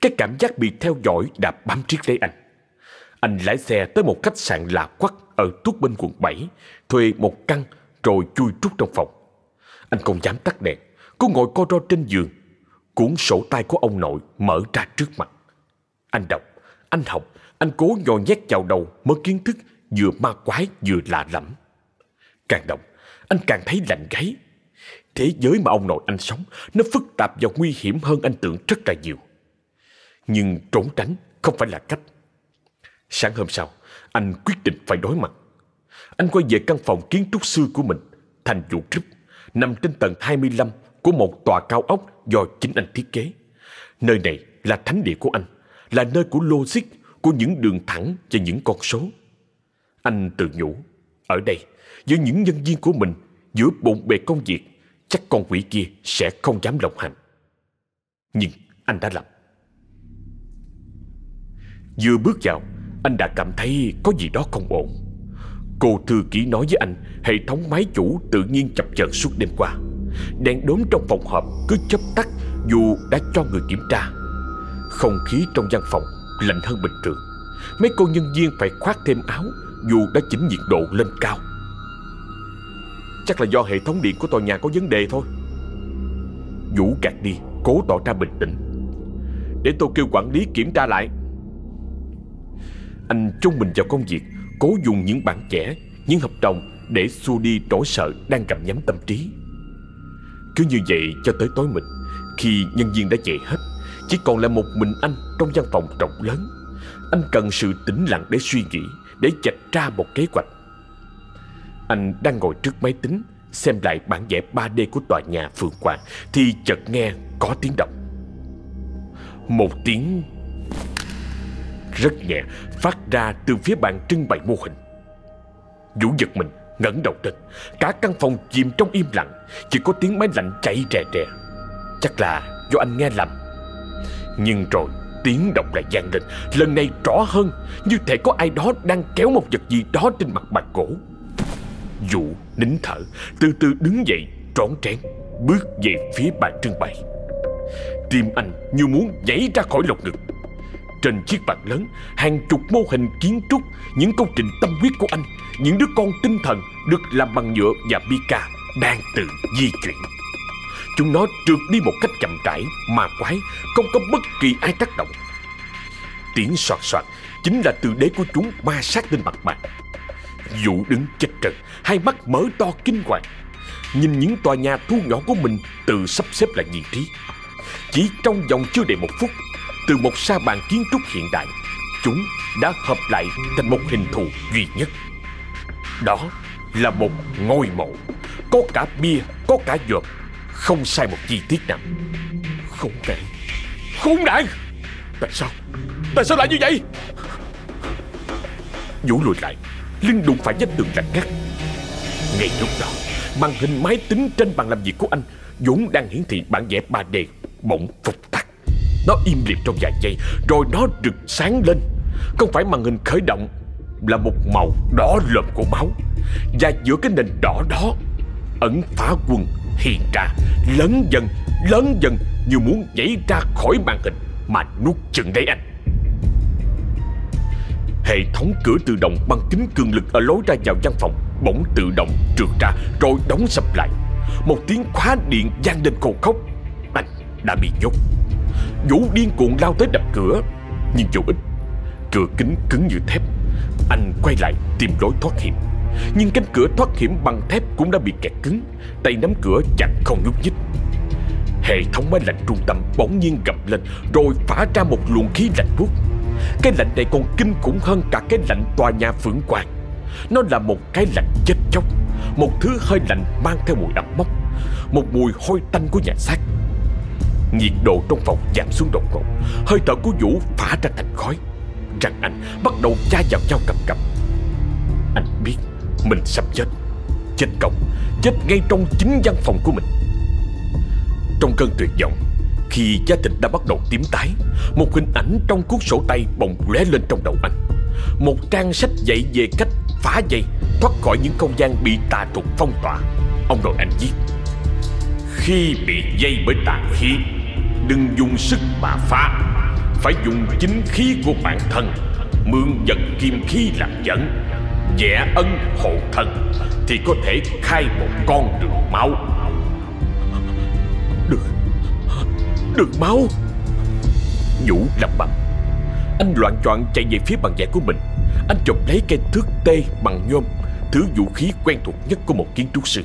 Cái cảm giác bị theo dõi đã bám riết lấy anh. Anh lái xe tới một khách sạn lạ quắc ở tuốt bên quận 7, thuê một căn rồi chui trút trong phòng. Anh không dám tắt đèn, cứ ngồi co ro trên giường. Cuốn sổ tay của ông nội mở ra trước mặt. Anh đọc, anh học, anh cố nhồi nhét vào đầu mớ kiến thức vừa ma quái vừa lạ lẫm. Càng đọc, anh càng thấy lạnh gáy. Thế giới mà ông nội anh sống, nó phức tạp và nguy hiểm hơn anh tưởng rất là nhiều. Nhưng trốn tránh không phải là cách. Sáng hôm sau, anh quyết định phải đối mặt. Anh quay về căn phòng kiến trúc sư của mình, thành vụ trúc nằm trên tầng 25 của một tòa cao ốc do chính anh thiết kế. Nơi này là thánh địa của anh, là nơi của logic, của những đường thẳng và những con số. Anh tự nhủ, ở đây, giữa những nhân viên của mình, giữa bộn bề công việc, chắc con quỷ kia sẽ không dám lộng hành. Nhưng anh đã làm. Vừa bước vào, anh đã cảm thấy có gì đó không ổn. Cô thư ký nói với anh hệ thống máy chủ tự nhiên chập chờn suốt đêm qua. Đèn đốm trong phòng họp cứ chớp tắt dù đã cho người kiểm tra. Không khí trong văn phòng lạnh hơn bình thường. Mấy cô nhân viên phải khoác thêm áo dù đã chỉnh nhiệt độ lên cao. Chắc là do hệ thống điện của tòa nhà có vấn đề thôi. Vũ gạt đi, cố tỏ ra bình tĩnh. Để tôi kêu quản lý kiểm tra lại. Anh trung mình vào công việc Cố dùng những bản trẻ, Những hợp đồng để xua đi nỗi sợ Đang cầm nhắm tâm trí Cứ như vậy cho tới tối mịt Khi nhân viên đã chạy hết Chỉ còn lại một mình anh trong văn phòng rộng lớn Anh cần sự tĩnh lặng để suy nghĩ Để chạch ra một kế hoạch anh đang ngồi trước máy tính Xem lại bản vẽ 3D của tòa nhà Phượng Hoàng Thì chợt nghe có tiếng động Một tiếng rất nhẹ phát ra từ phía bàn trưng bày mô hình. Vũ giật mình, ngẩng đầu lên. Cả căn phòng chìm trong im lặng, chỉ có tiếng máy lạnh chạy rè rè. Chắc là do anh nghe lầm. Nhưng rồi tiếng động lại vang lên, lần này rõ hơn, như thể có ai đó đang kéo một vật gì đó trên mặt bàn gỗ Vũ nín thở, từ từ đứng dậy, trón trén, bước về phía bàn trưng bày. Tim anh như muốn nhảy ra khỏi lồng ngực. Trên chiếc bàn lớn, hàng chục mô hình kiến trúc, những công trình tâm huyết của anh, những đứa con tinh thần được làm bằng nhựa và mica đang tự di chuyển. Chúng nó trượt đi một cách chậm rãi, mà quái, không có bất kỳ ai tác động. Tiếng soạt soạt chính là từ đế của chúng ma sát lên mặt bàn. Vũ đứng chết trần, hai mắt mở to kinh hoàng. Nhìn những tòa nhà thu nhỏ của mình tự sắp xếp lại vị trí. Chỉ trong vòng chưa đầy một phút, từ một sa bàn kiến trúc hiện đại Chúng đã hợp lại thành một hình thù duy nhất. Đó là một ngôi mộ. Có cả bia, có cả dược Không sai một chi tiết nào. Khốn nạn. Khốn nạn! Tại sao? Tại sao lại như vậy? Vũ lùi lại. Lưng đụng phải vách tường lạnh ngắt. Ngay lúc đó Màn hình máy tính trên bàn làm việc của anh vốn đang hiển thị bản vẽ 3D Bỗng phục tắt. Nó im lìm trong vài giây Rồi nó rực sáng lên. Không phải màn hình khởi động Là một màu đỏ lợm của máu Và giữa cái nền đỏ đó Ẩn phá quân hiện ra Lớn dần, lớn dần Như muốn nhảy ra khỏi màn hình Mà nuốt chừng lấy anh. Hệ thống cửa tự động bằng kính cường lực ở lối ra vào văn phòng bỗng tự động trượt ra rồi đóng sập lại. Một tiếng khóa điện vang lên khô khốc. Anh đã bị nhốt. Vũ điên cuồng lao tới đập cửa, Nhưng vô ích Cửa kính cứng như thép Anh quay lại tìm lối thoát hiểm Nhưng cánh cửa thoát hiểm bằng thép cũng đã bị kẹt cứng, Tay nắm cửa chặt không nhúc nhích Hệ thống máy lạnh trung tâm bỗng nhiên gặp lên, Rồi phả ra một luồng khí lạnh buốt. Cái lạnh này còn kinh khủng hơn cả cái lạnh tòa nhà phượng quang Nó là một cái lạnh chết chóc, Một thứ hơi lạnh mang theo mùi ẩm mốc, Một mùi hôi tanh của nhà xác. Nhiệt độ trong phòng giảm xuống đột ngột, Hơi thở của Vũ phả ra thành khói. Rằng anh bắt đầu da vào nhau cầm cầm Anh biết mình sắp chết Chết cộng Chết ngay trong chính văn phòng của mình. Trong cơn tuyệt vọng. Khi gia tịch đã bắt đầu tím tái, Một hình ảnh trong cuốn sổ tay bồng lóe lên trong đầu anh. Một trang sách dạy về cách phá dây, Thoát khỏi những không gian bị tà thuật phong tỏa. Ông nội anh viết, Khi bị dây bởi tà khí, Đừng dùng sức mà phá. Phải dùng chính khí của bản thân, Mượn vật kim khí làm dẫn, vẽ ân hộ thần Thì có thể khai một con đường máu. Được máu. Vũ lẩm bẩm. Anh loạn choạng chạy về phía bàn giải của mình. Anh chụp lấy cây thước tê bằng nhôm, Thứ vũ khí quen thuộc nhất của một kiến trúc sư.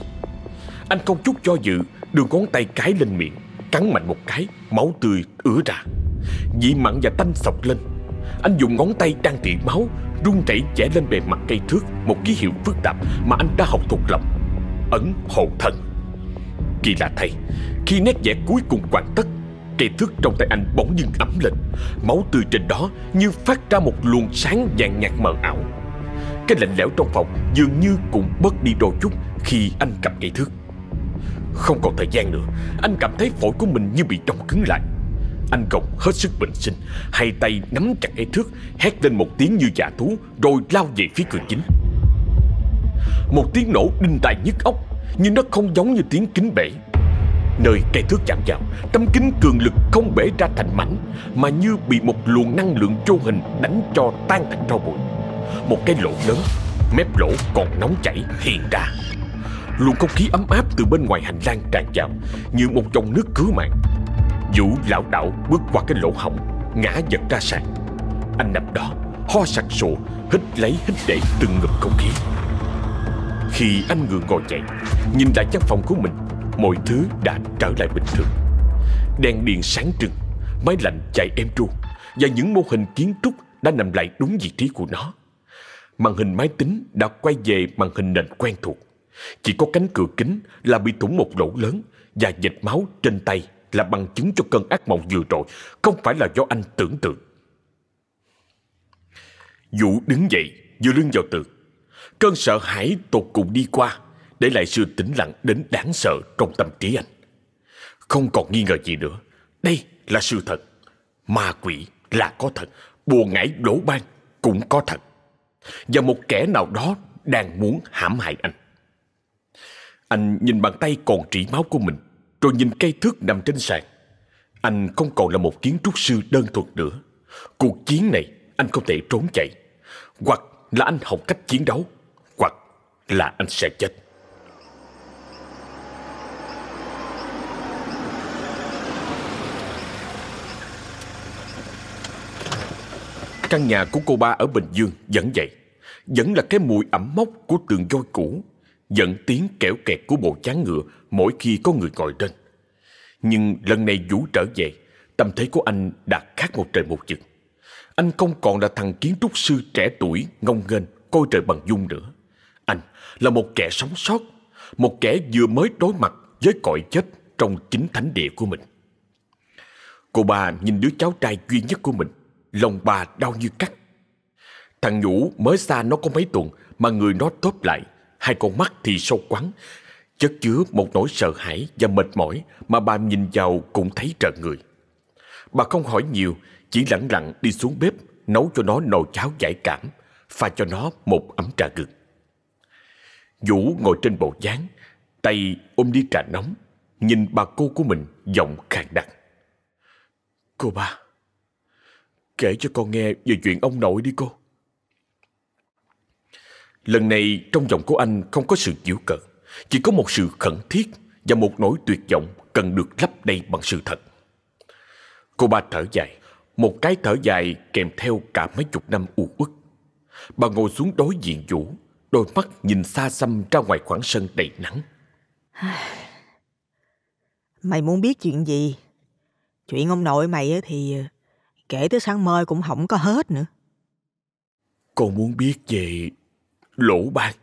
Anh không chút cho dự, Đưa ngón tay cái lên miệng, Cắn mạnh một cái, Máu tươi ứa ra. Vị mặn và tanh sọc lên. Anh dùng ngón tay đang trị máu, run rẩy vẽ lên bề mặt cây thước, một ký hiệu phức tạp mà anh đã học thuộc lòng. Ấn hộ thân kỳ lạ thay, khi nét vẽ cuối cùng hoàn tất cây thước trong tay anh bỗng dưng ấm lên. Máu tươi trên đó như phát ra một luồng sáng vàng nhạt mờ ảo. Cái lạnh lẽo trong phòng dường như cũng bớt đi đôi chút khi anh cầm cây thước. Không còn thời gian nữa, anh cảm thấy phổi của mình như bị đông cứng lại. Anh gồng hết sức bình sinh, Hai tay nắm chặt cây thước, Hét lên một tiếng như giả thú, Rồi lao về phía cửa chính. Một tiếng nổ đinh tai nhức óc, Nhưng nó không giống như tiếng kính bể. Nơi cây thước chạm vào, Tấm kính cường lực không bể ra thành mảnh, Mà như bị một luồng năng lượng vô hình Đánh cho tan thành tro bụi. Một cái lỗ lớn, Mép lỗ còn nóng chảy hiện ra. Luồng không khí ấm áp từ bên ngoài hành lang tràn vào, Như một dòng nước cứu mạng. Vũ lão đảo bước qua cái lỗ hổng, Ngã giật ra sàn. Anh nằm đó, ho sặc sụa, Hít lấy hít để từng ngụm không khí. Khi anh ngựa ngồi dậy, Nhìn lại căn phòng của mình Mọi thứ đã trở lại bình thường Đèn điện sáng trưng Máy lạnh chạy êm ru Và những mô hình kiến trúc đã nằm lại đúng vị trí của nó Màn hình máy tính đã quay về màn hình nền quen thuộc Chỉ có cánh cửa kính là bị thủng một lỗ lớn Và dịch máu trên tay là bằng chứng cho cơn ác mộng vừa rồi, không phải là do anh tưởng tượng. Vũ đứng dậy, dựa lưng vào tường. Cơn sợ hãi tột cùng đi qua, để lại sự tĩnh lặng đến đáng sợ trong tâm trí anh. Không còn nghi ngờ gì nữa, đây là sự thật. Ma quỷ là có thật, bùa ngải đổ ban cũng có thật. Và một kẻ nào đó đang muốn hãm hại anh. Anh nhìn bàn tay còn trĩ máu của mình rồi nhìn cây thước nằm trên sàn Anh không còn là một kiến trúc sư đơn thuần nữa Cuộc chiến này anh không thể trốn chạy Hoặc là anh học cách chiến đấu Hoặc là anh sẽ chết Căn nhà của cô ba ở Bình Dương vẫn vậy Vẫn là cái mùi ẩm mốc của tường voi cũ Dẫn tiếng kẻo kẹt của bộ chán ngựa mỗi khi có người ngồi trên. Nhưng lần này Vũ trở về, tâm thế của anh đã khác một trời một vực. Anh không còn là thằng kiến trúc sư trẻ tuổi, ngông nghênh, coi trời bằng dung nữa. Anh là một kẻ sống sót, một kẻ vừa mới đối mặt với cõi chết trong chính thánh địa của mình. Cô ba nhìn đứa cháu trai duy nhất của mình, lòng bà đau như cắt. Thằng Nhũ mới xa nó có mấy tuần mà người nó tốt lại, hai con mắt thì sâu quắn, chất chứa một nỗi sợ hãi và mệt mỏi mà bà nhìn vào cũng thấy trợn người. Bà không hỏi nhiều, chỉ lặng lặng đi xuống bếp nấu cho nó nồi cháo giải cảm, pha cho nó một ấm trà gừng. Vũ ngồi trên bộ dáng, tay ôm đi trà nóng, nhìn bà cô của mình giọng khàn đặc. Cô ba, kể cho con nghe về chuyện ông nội đi cô. Lần này trong giọng của anh không có sự giễu cợt, chỉ có một sự khẩn thiết và một nỗi tuyệt vọng cần được lấp đầy bằng sự thật. Cô ba thở dài, một cái thở dài kèm theo cả mấy chục năm u uất. Bà ngồi xuống đối diện Vũ, Đôi mắt nhìn xa xăm ra ngoài khoảng sân đầy nắng Mày muốn biết chuyện gì? Chuyện ông nội mày thì ờ, kể tới sáng mai cũng không có hết nữa. Con muốn biết về lỗ ban.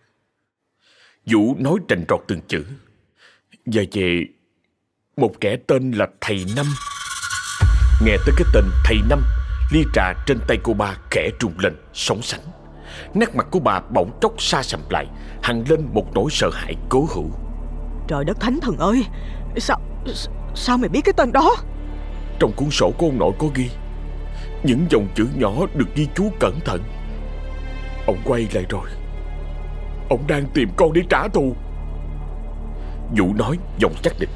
Vũ nói trành trọt từng chữ. Và về một kẻ tên là Thầy Năm. Nghe tới cái tên Thầy Năm, ly trà trên tay cô ba khẽ trùng lên, sóng sánh. Nét mặt của bà bỗng chốc xa sầm lại, hằn lên một nỗi sợ hãi cố hữu. Trời đất thánh thần ơi, sao sao mày biết cái tên đó? Trong cuốn sổ của ông nội có ghi những dòng chữ nhỏ được ghi chú cẩn thận. Ông quay lại rồi. Ông đang tìm con để trả thù. Vũ nói giọng chắc định.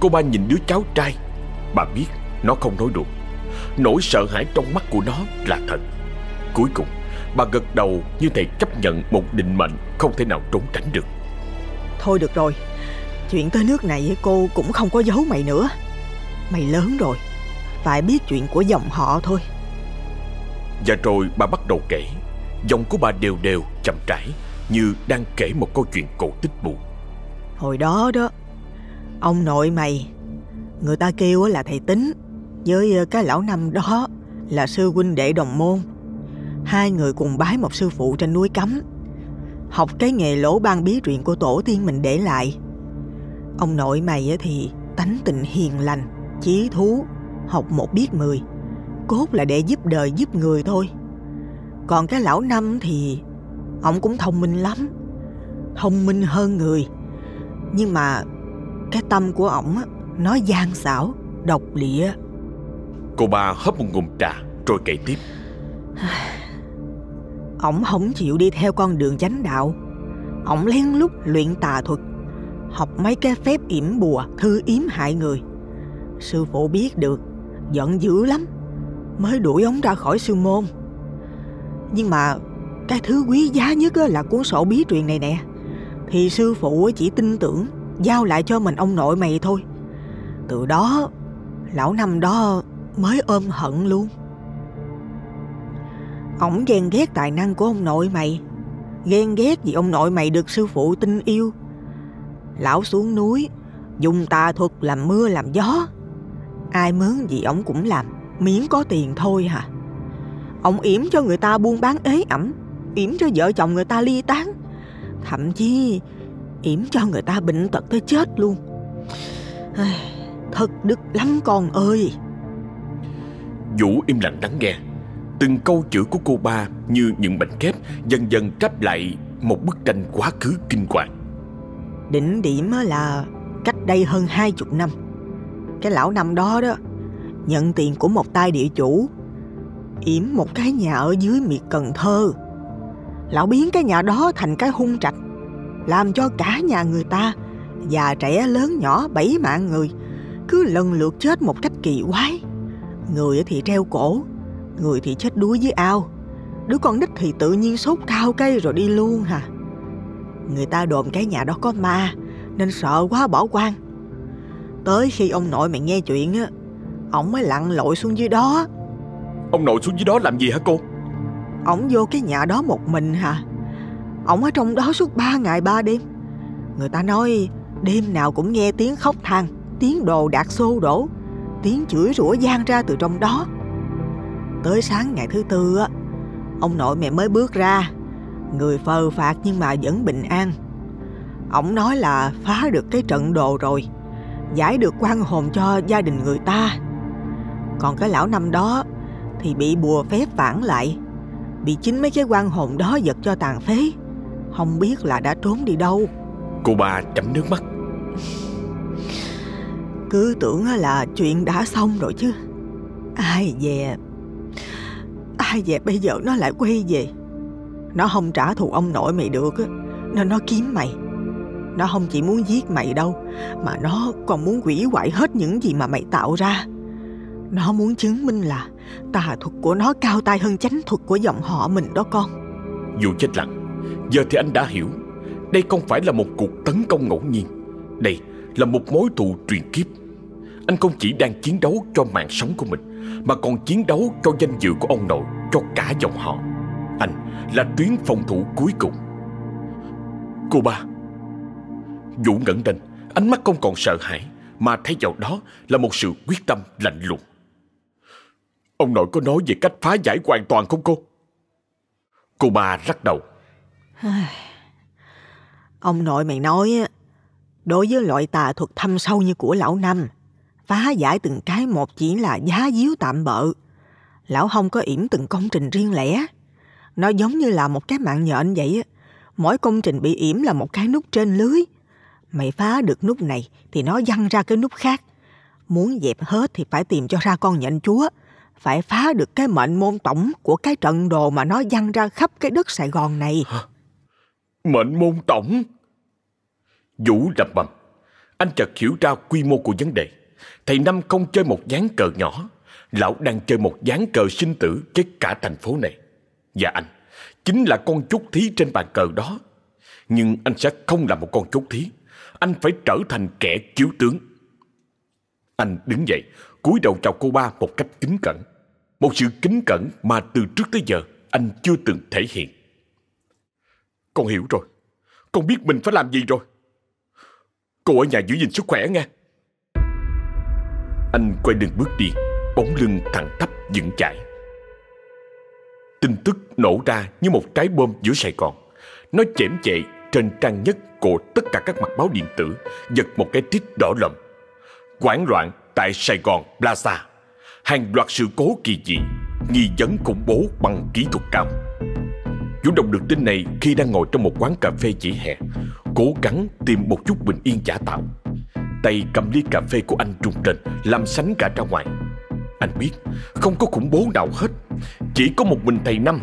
Cô ba nhìn đứa cháu trai. Bà biết nó không nói được. Nỗi sợ hãi trong mắt của nó là thật. Cuối cùng, Bà gật đầu như thể chấp nhận một định mệnh Không thể nào trốn tránh được. Thôi được rồi. Chuyện tới nước này, cô cũng không có giấu mày nữa. Mày lớn rồi. Phải biết chuyện của dòng họ thôi. Và rồi bà bắt đầu kể. Giọng của bà đều đều chậm rãi Như đang kể một câu chuyện cổ tích buồn. Hồi đó đó Ông nội mày Người ta kêu là thầy tính Với ờ, cái lão năm đó Là sư huynh đệ đồng môn. Hai người cùng bái một sư phụ trên núi cấm Học cái nghề lỗ ban bí truyện của tổ tiên mình để lại. Ông nội mày thì tánh tình hiền lành chí thú, học một biết mười, cốt là để giúp đời giúp người thôi. Còn cái lão năm thì ông cũng thông minh lắm, thông minh hơn người. Nhưng mà cái tâm của ổng nó gian xảo, độc địa. Cô ba hấp một ngụm trà rồi kể tiếp. ổng không chịu đi theo con đường chánh đạo. Ổng lén lút luyện tà thuật, học mấy cái phép yểm bùa thư yếm hại người. Sư phụ biết được Giận dữ lắm, Mới đuổi ông ra khỏi sư môn. Nhưng mà Cái thứ quý giá nhất là cuốn sổ bí truyền này nè. Thì sư phụ chỉ tin tưởng, Giao lại cho mình ông nội mày thôi. Từ đó, Lão năm đó mới ôm hận luôn. Ông ghen ghét tài năng của ông nội mày, Ghen ghét vì ông nội mày được sư phụ tin yêu. Lão xuống núi, Dùng tà thuật làm mưa làm gió Ai mướn gì ổng cũng làm Miễn có tiền thôi hả? Ông yểm cho người ta buôn bán ế ẩm yểm cho vợ chồng người ta ly tán. Thậm chí yểm cho người ta bệnh tật tới chết luôn. Thật đức lắm con ơi. Vũ im lặng lắng nghe. Từng câu chữ của cô ba như những mảnh kép Dần dần tráp lại một bức tranh quá khứ kinh hoàng. Đỉnh điểm là cách đây hơn hai chục năm cái lão năm đó đó. Nhận tiền của một tay địa chủ, yểm một cái nhà ở dưới miệt Cần Thơ. Lão biến cái nhà đó thành cái hung trạch, Làm cho cả nhà người ta, Già trẻ lớn nhỏ bảy mạng người, Cứ lần lượt chết một cách kỳ quái. Người thì treo cổ, Người thì chết đuối dưới ao. Đứa con nít thì tự nhiên sốt cao cây rồi đi luôn hả Người ta đồn cái nhà đó có ma, Nên sợ quá bỏ quan. Tới khi ông nội mày nghe chuyện á Ông mới lặn lội xuống dưới đó. Ông nội xuống dưới đó làm gì hả cô? Ông vô cái nhà đó một mình hả? Ông ở trong đó suốt ba ngày ba đêm. Người ta nói Đêm nào cũng nghe tiếng khóc than Tiếng đồ đạc xô đổ Tiếng chửi rủa gian ra từ trong đó. Tới sáng ngày thứ tư á Ông nội mẹ mới bước ra. Người phờ phạt nhưng mà vẫn bình an. Ông nói là phá được cái trận đồ rồi giải được quan hồn cho gia đình người ta. Còn cái lão năm đó thì bị bùa phép phản lại, bị chính mấy cái quan hồn đó giật cho tàn phế, không biết là đã trốn đi đâu. Cô ba chấm nước mắt. Cứ tưởng là chuyện đã xong rồi chứ. Ai về Ai về bây giờ nó lại quay về Nó không trả thù ông nội mày được Nên nó kiếm mày nó không chỉ muốn giết mày đâu, Mà nó còn muốn quỷ hoại hết những gì mà mày tạo ra. Nó muốn chứng minh là Tà thuật của nó cao tay hơn chánh thuật của dòng họ mình đó con. Dù chết lặng, Giờ thì anh đã hiểu, Đây không phải là một cuộc tấn công ngẫu nhiên. Đây là một mối thù truyền kiếp. Anh không chỉ đang chiến đấu cho mạng sống của mình, Mà còn chiến đấu cho danh dự của ông nội, Cho cả dòng họ. Anh là tuyến phòng thủ cuối cùng. Cô ba Vũ ngẩn lên Ánh mắt không còn sợ hãi Mà thấy vào đó là một sự quyết tâm lạnh lùng Ông nội có nói về cách phá giải hoàn toàn không cô? Cô ba rắc đầu Ông nội mày nói á, đối với loại tà thuật thâm sâu như của lão Năm, phá giải từng cái một chỉ là giá díu tạm bợ. Lão không có yểm từng công trình riêng lẻ. Nó giống như là một cái mạng nhện vậy. Mỗi công trình bị yểm là một cái nút trên lưới. Mày phá được nút này thì nó văng ra cái nút khác. Muốn dẹp hết thì phải tìm cho ra con nhện chúa. Phải phá được cái mệnh môn tổng của cái trận đồ mà nó văng ra khắp cái đất Sài Gòn này. Mệnh môn tổng? Vũ lầm bầm, Anh chợt hiểu ra quy mô của vấn đề. Thầy Năm không chơi một ván cờ nhỏ. Lão đang chơi một ván cờ sinh tử Với cả thành phố này. Và anh Chính là con chốt thí trên bàn cờ đó. Nhưng anh sẽ không là một con chốt thí. Anh phải trở thành kẻ chiếu tướng. Anh đứng dậy, cúi đầu chào cô ba một cách kính cẩn. Một sự kính cẩn mà từ trước tới giờ Anh chưa từng thể hiện. Con hiểu rồi. Con biết mình phải làm gì rồi. Cô ở nhà giữ gìn sức khỏe nghe. Anh quay lưng bước đi, Bóng lưng thẳng tắp dựng chạy. Tin tức nổ ra như một trái bom giữa Sài Gòn. Nó chém chệ trên trang nhất của tất cả các mặt báo điện tử, Giật một cái tít đỏ lầm. Quảng loạn tại Sài Gòn Plaza. Hàng loạt sự cố kỳ dị, Nghi vấn khủng bố bằng kỹ thuật cao. Chủ động được tin này khi đang ngồi trong một quán cà phê chỉ hè, Cố gắng tìm một chút bình yên giả tạo. Tay cầm ly cà phê của anh trung trên Làm sánh cả ra ngoài. Anh biết, không có khủng bố nào hết. Chỉ có một mình thầy Năm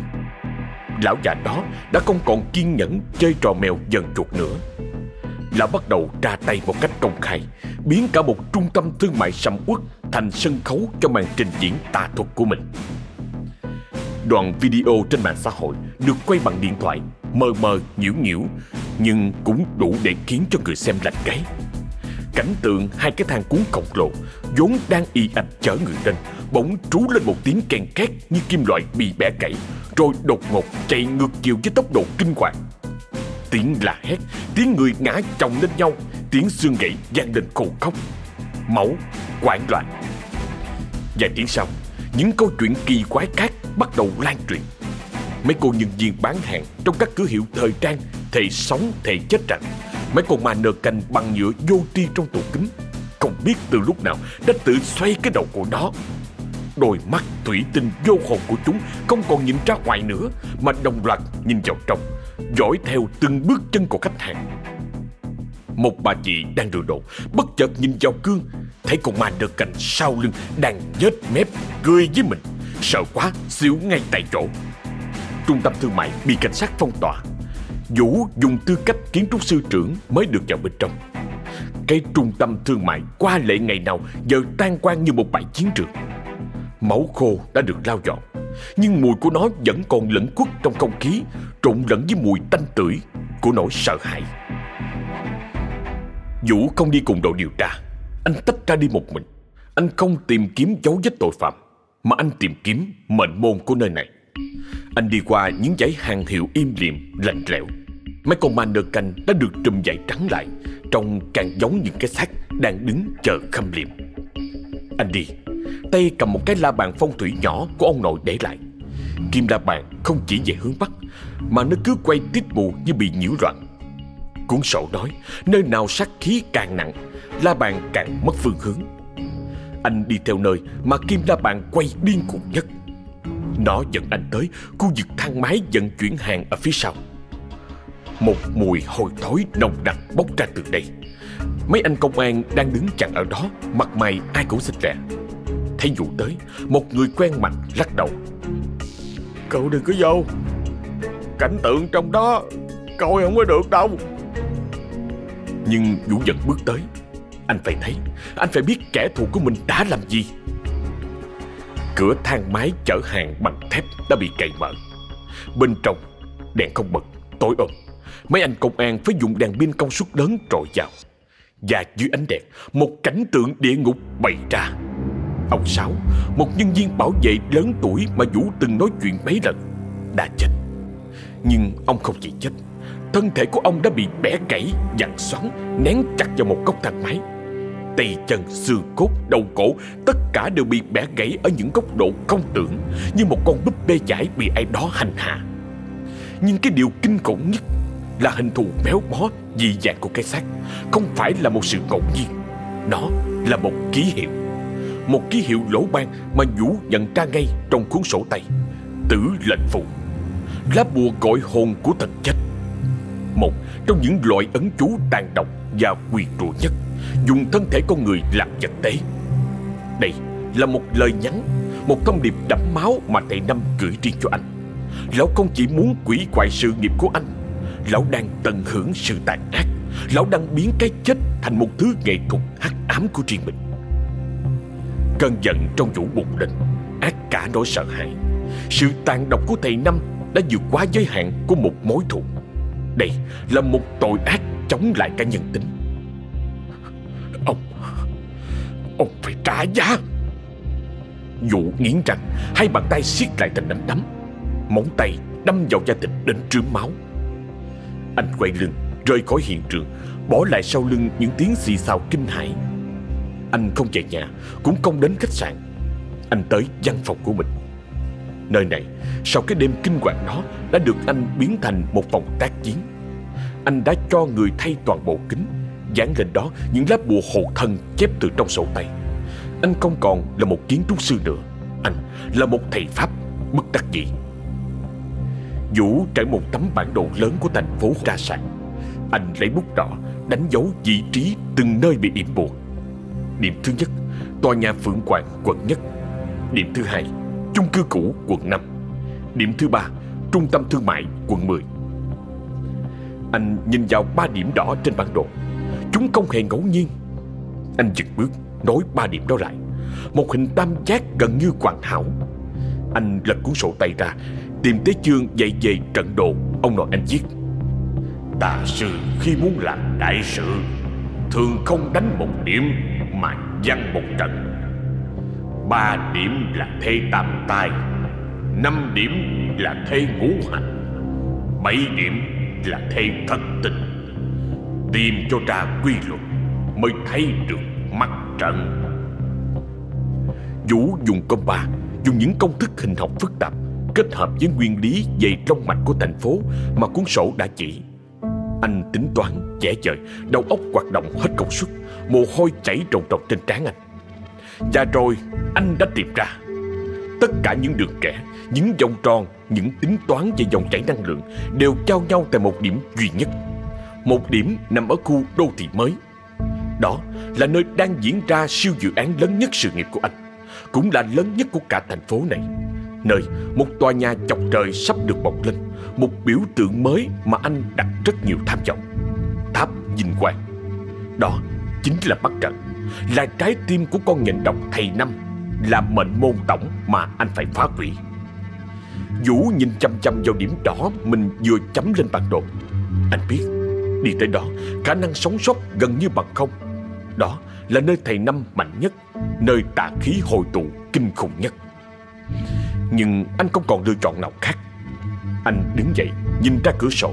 Lão già đó đã không còn kiên nhẫn Chơi trò mèo dần chuột nữa Lão bắt đầu ra tay một cách công khai Biến cả một trung tâm thương mại sầm uất Thành sân khấu cho màn trình diễn tà thuật của mình Đoạn video trên mạng xã hội được quay bằng điện thoại, mờ mờ, nhiễu nhiễu, nhưng cũng đủ để khiến cho người xem lạnh gáy. Cảnh tượng hai cái thang cuốn khổng lồ, vốn đang y ạch chở người lên, bỗng trú lên một tiếng kèn két như kim loại bị bẻ gãy, rồi đột ngột chạy ngược chiều với tốc độ kinh hoàng. Tiếng la hét, tiếng người ngã chồng lên nhau, tiếng xương gãy vang lên khô khóc. Máu, hoảng loạn. Vài tiếng sau, những câu chuyện kỳ quái khác bắt đầu lan truyền. Mấy cô nhân viên bán hàng trong các cửa hiệu thời trang thề sống thề chết rằng mấy con ma nơ canh bằng nhựa vô tri trong tủ kính không biết từ lúc nào đã tự xoay cái đầu của nó. Đôi mắt thủy tinh vô hồn của chúng không còn nhìn ra ngoài nữa mà đồng loạt nhìn vào trong, dõi theo từng bước chân của khách hàng. Một bà chị đang rửa đồ Bất chợt nhìn vào gương Thấy con ma được cành sau lưng Đang nhếch mép cười với mình Sợ quá xỉu ngay tại chỗ. Trung tâm thương mại bị cảnh sát phong tỏa. Vũ dùng tư cách kiến trúc sư trưởng Mới được vào bên trong. Cái trung tâm thương mại qua lệ ngày nào Giờ tan quang như một bãi chiến trường. Máu khô đã được lau dọn. Nhưng mùi của nó vẫn còn lẫn quất trong không khí Trộn lẫn với mùi tanh tưởi Của nỗi sợ hãi. Vũ không đi cùng đội điều tra. Anh tách ra đi một mình. Anh không tìm kiếm dấu vết tội phạm Mà anh tìm kiếm mệnh môn của nơi này. Anh đi qua những dãy hàng hiệu im lìm, lạnh lẽo. Mấy con ma nơ canh đã được trùm dãy trắng lại Trông càng giống những cái xác đang đứng chờ khâm liệm. Anh đi. Tay cầm một cái la bàn phong thủy nhỏ của ông nội để lại. Kim la bàn không chỉ về hướng Bắc, Mà nó cứ quay tít mù như bị nhiễu loạn. Cuốn sổ nói, Nơi nào sát khí càng nặng, La bàn càng mất phương hướng. Anh đi theo nơi mà kim la bàn quay điên cuồng nhất. Nó dẫn anh tới khu vực thang máy vận chuyển hàng ở phía sau. Một mùi hôi thối nồng đặc bốc ra từ đây. Mấy anh công an đang đứng chặn ở đó, Mặt mày ai cũng xích lẹ Thấy vụ tới Một người quen mặt lắc đầu. Cậu đừng có vô Cảnh tượng trong đó Coi không có được đâu. Nhưng Vũ giật bước tới. Anh phải thấy Anh phải biết kẻ thù của mình đã làm gì. Cửa thang máy chở hàng bằng thép đã bị cậy mở. Bên trong, Đèn không bật, Tối ôm Mấy anh công an phải dùng đèn pin công suất lớn trội vào. Và dưới ánh đèn, Một cảnh tượng địa ngục bày ra. Ông Sáu Một nhân viên bảo vệ lớn tuổi Mà Vũ từng nói chuyện mấy lần Đã chết. Nhưng ông không chỉ chết Thân thể của ông đã bị bẻ gãy, dặn xoắn, nén chặt vào một góc thang máy. Tay chân, xương cốt, đầu cổ Tất cả đều bị bẻ gãy ở những góc độ không tưởng Như một con búp bê giải bị ai đó hành hạ. Nhưng cái điều kinh khủng nhất Là hình thù béo bó, dị dạng của cái xác Không phải là một sự ngẫu nhiên. Nó là một ký hiệu. Một ký hiệu lỗ ban mà Vũ nhận ra ngay trong cuốn sổ tay Tử lệnh phù Lá bùa gọi hồn của thần chết Một trong những loại ấn chú tàn độc và quyền rủa nhất dùng thân thể con người làm vật tế. Đây là một lời nhắn, một thông điệp đẫm máu mà thầy Năm gửi riêng cho anh. Lão không chỉ muốn quỷ hoại sự nghiệp của anh, lão đang tận hưởng sự tàn ác, lão đang biến cái chết thành một thứ nghệ thuật hắc ám của riêng mình. Cơn giận trong vũ bùng lên, ác cả nỗi sợ hãi. Sự tàn độc của thầy Năm đã vượt quá giới hạn của một mối thù. Đây là một tội ác chống lại cả nhân tính. Ông Ông phải trả giá Dụ nghiến răng Hai bàn tay siết lại thành nắm đấm Móng tay đâm vào da thịt đến trướng máu Anh quay lưng Rời khỏi hiện trường Bỏ lại sau lưng những tiếng xì xào kinh hãi anh không về nhà Cũng không đến khách sạn Anh tới văn phòng của mình Nơi này sau cái đêm kinh hoàng đó Đã được anh biến thành một phòng tác chiến Anh đã cho người thay toàn bộ kính dán lên đó những lá bùa hộ thân chép từ trong sổ tay. Anh không còn là một kiến trúc sư nữa, anh là một thầy pháp bất đắc dĩ. Vũ trải một tấm bản đồ lớn của thành phố ra sàn. Anh lấy bút đỏ đánh dấu vị trí từng nơi bị yểm buộc Điểm thứ nhất, tòa nhà Phượng Hoàng quận nhất. Điểm thứ hai, chung cư cũ quận 5. Điểm thứ ba, trung tâm thương mại quận 10. Anh nhìn vào ba điểm đỏ trên bản đồ. Chúng không hề ngẫu nhiên. Anh dừng bước Nói ba điểm đó lại. Một hình tam giác gần như hoàn hảo. Anh lật cuốn sổ tay ra. Tìm tới chương dạy về trận đồ Ông nội anh viết. Tà sư khi muốn làm đại sự. Thường không đánh một điểm Mà văn một trận. Ba điểm là thê tam tai, Năm điểm là thê ngũ hành, Bảy điểm là thê thất tình. Tìm cho ra quy luật Mới thấy được mặt trận. Vũ dùng công ba, Dùng những công thức hình học phức tạp Kết hợp với nguyên lý về long mạch của thành phố Mà cuốn sổ đã chỉ. Anh tính toán, dễ dời, Đầu óc hoạt động hết công suất Mồ hôi chảy rồng rồng trên trán anh Và rồi anh đã tìm ra Tất cả những đường kẻ Những vòng tròn Những tính toán về dòng chảy năng lượng Đều trao nhau tại một điểm duy nhất một điểm nằm ở khu đô thị mới. Đó là nơi đang diễn ra siêu dự án lớn nhất sự nghiệp của anh, cũng là lớn nhất của cả thành phố này. Nơi một tòa nhà chọc trời sắp được mọc lên, một biểu tượng mới mà anh đặt rất nhiều tham vọng. Tháp Vinh Quang. Đó chính là mắt Trận, là trái tim của con nhện độc thầy năm, là mệnh môn tổng mà anh phải phá hủy. Vũ nhìn chăm chăm vào điểm đỏ mình vừa chấm lên bản đồ. Anh biết Đi tới đó Khả năng sống sót gần như bằng không Đó là nơi thầy Năm mạnh nhất Nơi tà khí hồi tụ kinh khủng nhất Nhưng anh không còn lựa chọn nào khác anh đứng dậy, Nhìn ra cửa sổ.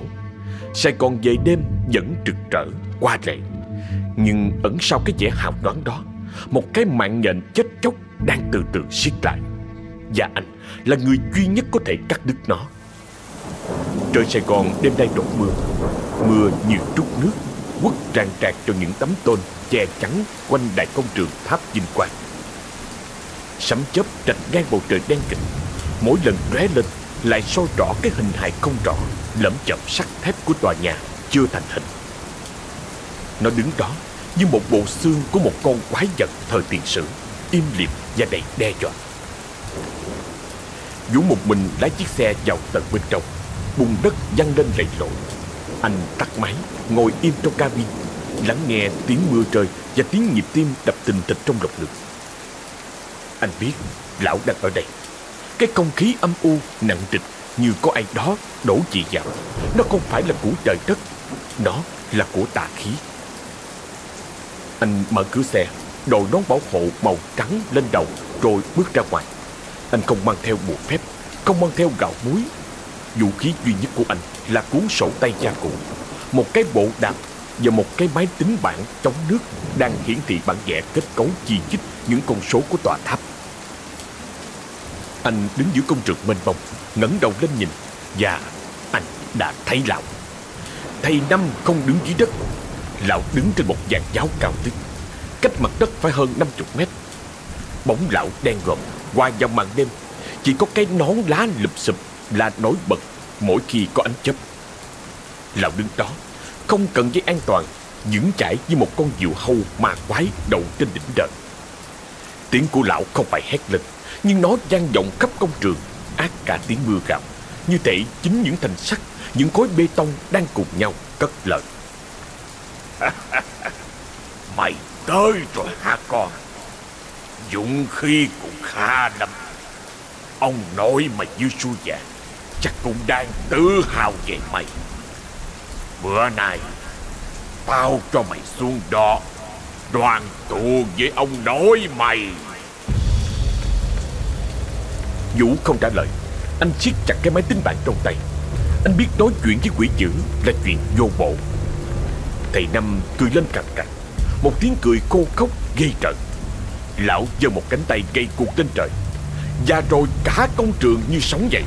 Sài Gòn về đêm vẫn trực trở qua lệ. Nhưng ẩn sau cái vẻ hào nhoáng đó, Một cái mạng nhện chết chóc Đang từ từ siết lại. Và anh là người duy nhất có thể cắt đứt nó. Trời Sài Gòn đêm nay đổ mưa. Mưa như trút nước, Quất ràng trạc cho những tấm tôn Che chắn quanh đại công trường tháp Vinh Quang. Sấm chớp rạch ngang bầu trời đen kịt Mỗi lần ré lên lại soi rõ cái hình hài không rõ, Lẫm chậm sắt thép của tòa nhà Chưa thành hình. Nó đứng đó như một bộ xương của một con quái vật thời tiền sử, Im lìm và đầy đe dọa. Vũ một mình lái chiếc xe vào tận bên trong, bùn đất văng lên lầy lội. Anh tắt máy, ngồi im trong cabin, lắng nghe tiếng mưa rơi và tiếng nhịp tim đập tình thịch trong lồng ngực. Anh biết lão đang ở đây cái không khí âm u nặng trịch như có ai đó đổ chị vào. Nó không phải là của trời đất nó là của tà khí. Anh mở cửa xe đội nón bảo hộ màu trắng lên đầu rồi bước ra ngoài. Anh không mang theo bùa phép không mang theo gạo muối. Vũ khí duy nhất của anh là cuốn sổ tay gia cụ, một cái bộ đạp và một cái máy tính bảng chống nước đang hiển thị bản vẽ kết cấu chi chít những con số của tòa tháp. Anh đứng giữa công trường mênh mông, ngẩng đầu lên nhìn và anh đã thấy lão. Thầy Năm không đứng dưới đất, lão đứng trên một dàn giáo cao tít, cách mặt đất phải hơn 50 mét. Bóng lão đen ngòm qua vào màn đêm, chỉ có cái nón lá lụp xụp là nổi bật mỗi khi có ánh chớp. Lão đứng đó, không cần dây an toàn, vững chãi như một con diều hâu ma quái đầu trên đỉnh đợt Tiếng của lão không phải hét lên, nhưng nó vang vọng khắp công trường, ác cả tiếng mưa gào. Như thể chính những thành sắt, những khối bê tông đang cùng nhau cất lời. Mày tới rồi hả con Dũng khí cũng khá lắm Ông nội mày như xui vàng Chắc cũng đang tự hào về mày Bữa nay Tao cho mày xuống đó Đoàn tụ với ông nội mày Vũ không trả lời. Anh siết chặt cái máy tính bảng trong tay. Anh biết nói chuyện với quỷ dữ là chuyện vô bộ Thầy Năm cười lên cạch cạch. Một tiếng cười khô khốc gây trận. Lão giơ một cánh tay gây cuộc lên trời. Và rồi cả công trường như sóng dậy.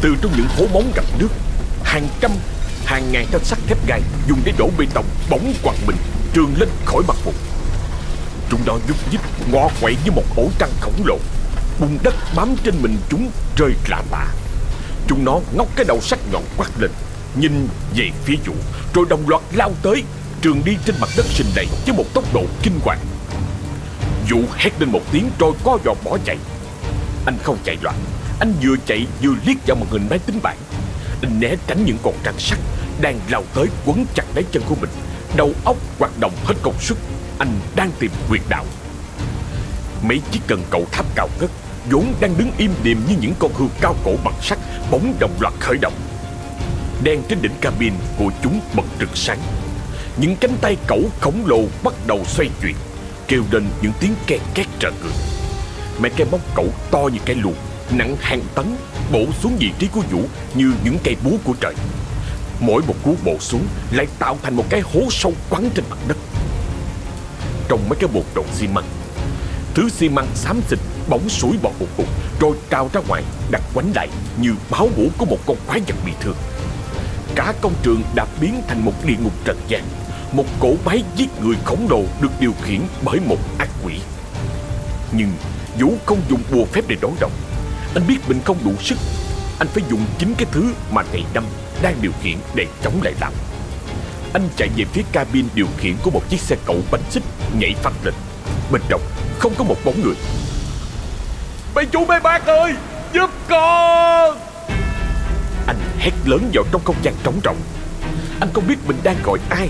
Từ trong những hố móng gặp nước Hàng trăm, hàng ngàn thanh sắt thép gai Dùng để đổ bê tông bóng quằn mình Trường lên khỏi mặt vùng Chúng nó nhúc nhích ngọ quậy như một ổ trăng khổng lồ. Bùn đất bám trên mình chúng rơi lạ tả Chúng nó ngóc cái đầu sắc nhọn quát lên, Nhìn về phía vũ Rồi đồng loạt lao tới, Trường đi trên mặt đất sình đầy với một tốc độ kinh hoàng. Vũ hét lên một tiếng rồi co giò bỏ chạy. Anh không chạy loạn, Anh vừa chạy vừa liếc vào màn hình máy tính bảng. Anh né tránh những con trăng sắt Đang lao tới quấn chặt lấy chân của mình. Đầu óc hoạt động hết công suất. Anh đang tìm quyệt đạo. Mấy chiếc cần cầu tháp cao ngất, vốn đang đứng im điềm như những con hươu cao cổ bằng sắt, bóng đồng loạt khởi động. Đèn trên đỉnh cabin của chúng bật rực sáng. Những cánh tay cẩu khổng lồ bắt đầu xoay chuyển, kêu lên những tiếng két két trợ người. Mấy cái móc cẩu to như cái luồng nặng hàng tấn, bổ xuống vị trí của vũ như những cây búa của trời. Mỗi một cú bổ xuống lại tạo thành một cái hố sâu quắn trên mặt đất trong mấy cái bột trộn xi măng. Thứ xi măng xám xịt, bóng sủi bọt một cục rồi trào ra ngoài, đặt quánh lại như báo mũ của một con quái vật bị thương. Cả công trường đã biến thành một địa ngục trần gian. Một cỗ máy giết người khổng lồ được điều khiển bởi một ác quỷ. Nhưng vũ không dùng bùa phép để đối động anh biết mình không đủ sức. Anh phải dùng chính cái thứ mà thầy năm đang điều khiển để chống lại lão anh chạy về phía cabin điều khiển của một chiếc xe cẩu bánh xích nhảy phanh lên. Bên trong không có một bóng người. Mấy chú mấy bác ơi! Giúp con! Anh hét lớn vào trong không gian trống rỗng. Anh không biết mình đang gọi ai,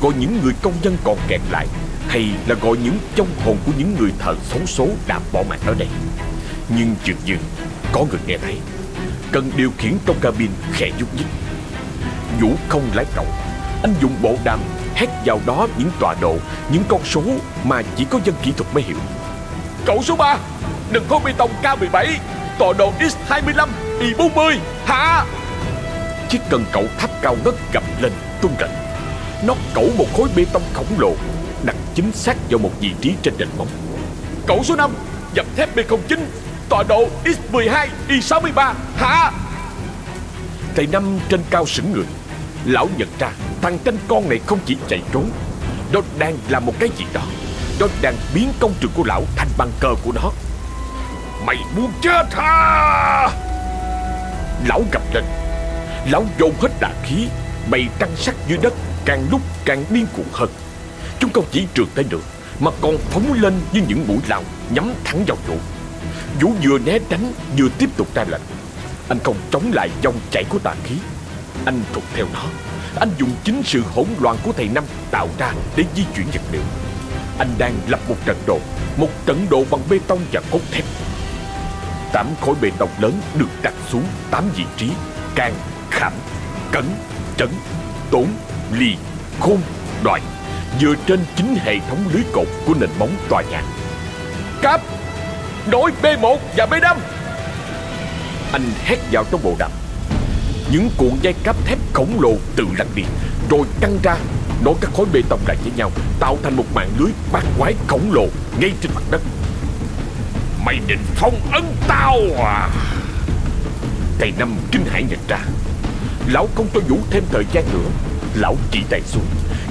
Gọi những người công nhân còn kẹt lại, Hay là gọi những trong hồn của những người thợ xấu số đã bỏ mạng ở đây. Nhưng dường như có người nghe thấy. Cần điều khiển trong cabin khẽ nhúc nhích. Vũ không lái cậu anh dùng bộ đàm hét vào đó những tọa độ, Những con số mà chỉ có dân kỹ thuật mới hiểu. Cậu số 3 Đừng có bê tông K17 Tọa độ X25 Y40 Hả? Chiếc cần cậu tháp cao ngất gầm lên tung rệnh Nó cẩu một khối bê tông khổng lồ Đặt chính xác vào một vị trí trên nền móng. Cậu số 5 Dập thép B09 Tọa độ X12 Y63 Hả? Thầy Năm trên cao sững người. Lão nhận ra thằng tên con này không chỉ chạy trốn. Nó đang làm một cái gì đó. Nó đang biến công trường của lão thành bàn cờ của nó. Mày muốn chết hả? Lão gầm lên. Lão dồn hết đà khí, mày trăng sắc dưới đất, Càng lúc càng điên cuồng hơn. Chúng không chỉ trượt tới được, Mà còn phóng lên như những mũi lao Nhắm thẳng vào Vũ Vũ vừa né tránh, vừa tiếp tục ra lệnh. Anh không chống lại dòng chảy của tà khí. Anh thuộc theo nó. Anh dùng chính sự hỗn loạn của thầy Năm Tạo ra để di chuyển vật liệu. Anh đang lập một trận đồ Một trận đồ bằng bê tông và cốt thép. Tám khối bê tông lớn được đặt xuống tám vị trí Càng, khảm, cấn, trấn, tốn, ly, khôn, đoại Dựa trên chính hệ thống lưới cột của nền móng tòa nhà. Cáp Nối B1 và B5 Anh hét vào trong bộ đàm. Những cuộn dây cáp thép khổng lồ tự lăn đi Rồi căng ra, Nối các khối bê tông lại với nhau, Tạo thành một mạng lưới bát quái khổng lồ Ngay trên mặt đất. Mày định phong ấn tao à? Thầy Năm kinh hãi nhận ra, Lão không cho Vũ thêm thời gian nữa. Lão chỉ tay xuống,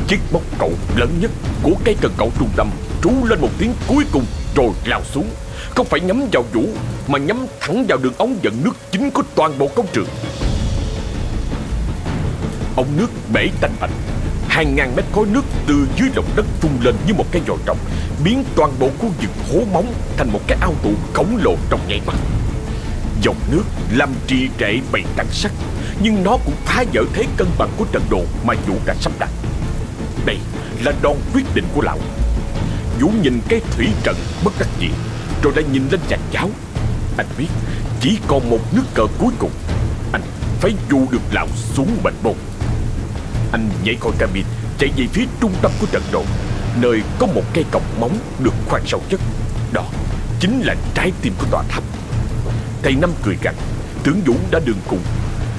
Chiếc móc cậu lớn nhất của cây cần cậu trung tâm Trú lên một tiếng cuối cùng rồi lao xuống. Không phải nhắm vào Vũ, Mà nhắm thẳng vào đường ống dẫn nước chính của toàn bộ công trường. Ống nước bể tanh bạch Hàng ngàn mét khối nước từ dưới lòng đất phun lên như một cái vòi rồng Biến toàn bộ khu vực hố móng thành một cái ao tù khổng lồ trong nháy mắt. Dòng nước làm trì trệ bầy tăng sắc, Nhưng nó cũng phá vỡ thế cân bằng của trận đồ mà Vũ đã sắp đặt. Đây là đòn quyết định của lão. Vũ nhìn cái thủy trận bất đắc dĩ Rồi lại nhìn lên chàng cháu Anh biết chỉ còn một nước cờ cuối cùng. Anh phải dụ được lão xuống bệnh bồn anh nhảy khỏi cabin, Chạy về phía trung tâm của trận đồ Nơi có một cây cọc móng được khoan sâu nhất. Đó chính là trái tim của tòa tháp. Thầy Năm cười gằn, Tướng Vũ đã đường cùng.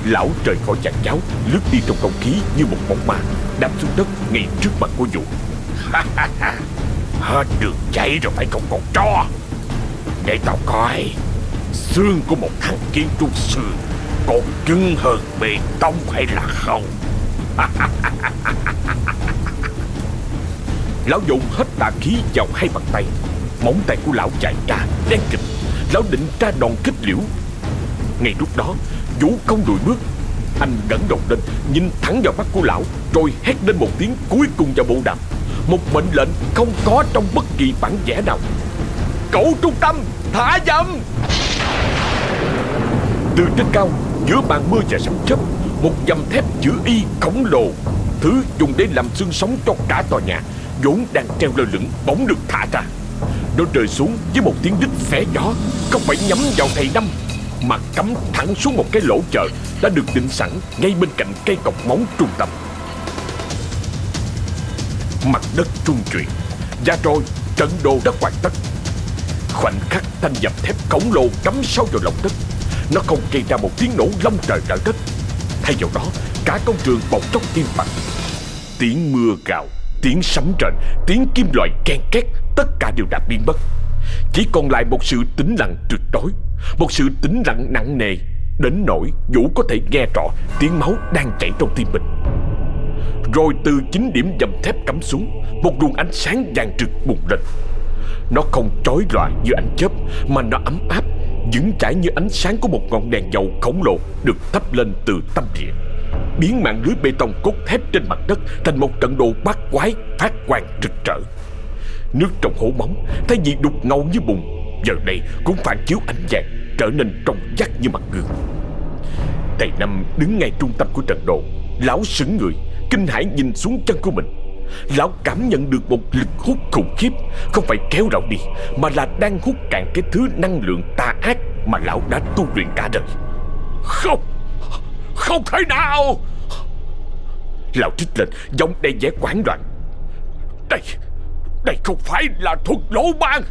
Lão trời khỏi chàng cháo Lướt đi trong không khí như một bóng ma, Đạp xuống đất ngay trước mặt của Vũ. Hết đường chạy rồi phải không còn cho Để tao coi. Xương của một thằng kiến trúc sư Còn cứng hơn bê tông hay là không? Lão dùng hết tà khí vào hai bàn tay. Móng tay của lão chạy ra, đen kịch. Lão định ra đòn kích liễu. Ngay lúc đó, Vũ không lùi bước. Anh ngẩng đầu lên, Nhìn thẳng vào mắt của lão, Rồi hét lên một tiếng cuối cùng vào bộ đàm. Một mệnh lệnh không có trong bất kỳ bản vẽ nào. Cậu trung tâm, Thả dầm! Từ trên cao, Giữa màn mưa và sấm chớp một dầm thép chữ Y khổng lồ, Thứ dùng để làm xương sống cho cả tòa nhà, vốn đang treo lơ lửng, bỗng được thả ra. Nó rơi xuống với một tiếng đích xé gió, Không phải nhắm vào thầy Năm, Mà cắm thẳng xuống một cái lỗ chợ Đã được định sẵn ngay bên cạnh cây cọc móng trung tâm. Mặt đất trung chuyển Và rồi trận đồ đã hoàn tất Khoảnh khắc thanh dập thép khổng lồ cắm sâu vào lòng đất, Nó không gây ra một tiếng nổ long trời lở đất. Thay vào đó, Cả công trường bỗng chốc im bặt. Tiếng mưa gào, Tiếng sấm rền, Tiếng kim loại ken két, Tất cả đều đã biến mất. Chỉ còn lại một sự tĩnh lặng tuyệt đối, Một sự tĩnh lặng nặng nề, Đến nỗi Vũ có thể nghe rõ Tiếng máu đang chảy trong tim mình. Rồi từ chính điểm dầm thép cắm xuống, Một luồng ánh sáng vàng rực bùng lên. Nó không chói lòa như ánh chớp, Mà nó ấm áp Vững chãi như ánh sáng của một ngọn đèn dầu khổng lồ Được thắp lên từ tâm địa biến mạng lưới bê tông cốt thép trên mặt đất thành một trận đồ bát quái phát quang rực rỡ. Nước trong hố móng thay vì đục ngầu như bùn, giờ đây cũng phản chiếu ánh vàng trở nên trong vắt như mặt gương. Thầy Năm đứng ngay trung tâm của trận đồ, lão sững người, kinh hãi nhìn xuống chân của mình. Lão cảm nhận được một lực hút khủng khiếp. Không phải kéo lão đi, Mà là đang hút cạn cái thứ năng lượng tà ác Mà lão đã tu luyện cả đời. Không không thể nào. Lão trích lên Giọng đầy vẻ quán đoạn Đây Đây không phải là thuật lỗ ban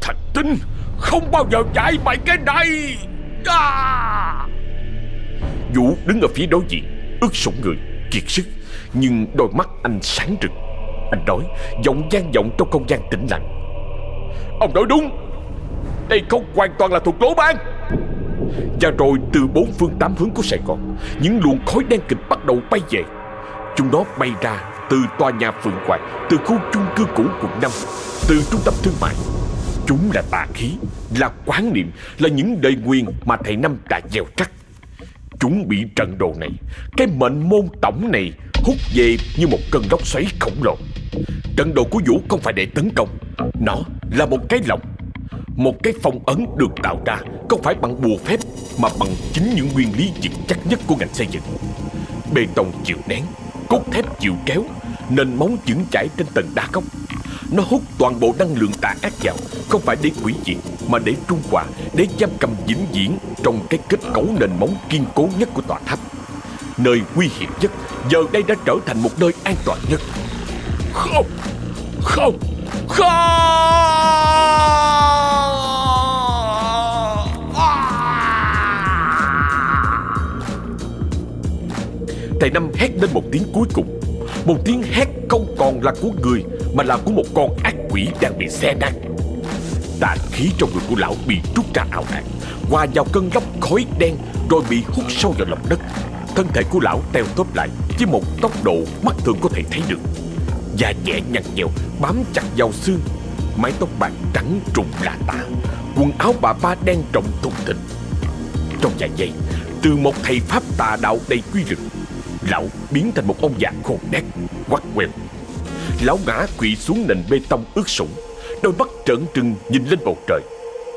Thạch tinh, Không bao giờ dạy mày cái này. À! Vũ đứng ở phía đối diện Ướt sủng người, Kiệt sức. Nhưng đôi mắt anh sáng rực. Anh nói, Giọng gian vọng trong không gian tĩnh lặng. Ông nói đúng. Đây không hoàn toàn là thuộc lỗ ban và rồi từ bốn phương tám hướng của Sài Gòn, Những luồng khói đen kịch bắt đầu bay về. Chúng nó bay ra từ tòa nhà Phượng Hoàng, Từ khu chung cư cũ quận 5 Từ trung tâm thương mại. Chúng là tà khí, Là quán niệm, Là những đời nguyên mà thầy Năm đã gieo trắc. Chúng bị trận đồ này Cái mệnh môn tổng này Hút về như một cơn lốc xoáy khổng lồ Trận đồ của Vũ không phải để tấn công Nó là một cái lồng một cái phong ấn được tạo ra không phải bằng bùa phép mà bằng chính những nguyên lý vững chắc nhất của ngành xây dựng. Bê tông chịu nén, cốt thép chịu kéo, nền móng vững chãi trên tầng đá cốc. Nó hút toàn bộ năng lượng tà ác vào, Không phải để hủy diệt, Mà để trung hòa, Để giam cầm vĩnh viễn Trong cái kết cấu nền móng kiên cố nhất của tòa tháp Nơi nguy hiểm nhất, Giờ đây đã trở thành một nơi an toàn nhất. Không! Không! Không! Thầy Năm hét lên một tiếng cuối cùng một tiếng hét không còn là của người, Mà là của một con ác quỷ đang bị xe nát. Tà khí trong người của lão bị trút ra ảo ạt Hòa vào cơn lốc khói đen Rồi bị hút sâu vào lòng đất. Thân thể của lão teo tóp lại Với một tốc độ mắt thường có thể thấy được. Da nhẹ nhăn nhèo Bám chặt vào xương, Mái tóc bạc trắng trùng lạ tả, Quần áo bà ba đen rộng thùng thình Trong dạ vài giây Từ một thầy pháp tà đạo đầy quy lực Lão biến thành một ông già khôn nét Quắt quẹo Lão ngã quỵ xuống nền bê tông ướt sũng, Đôi mắt trợn trừng nhìn lên bầu trời.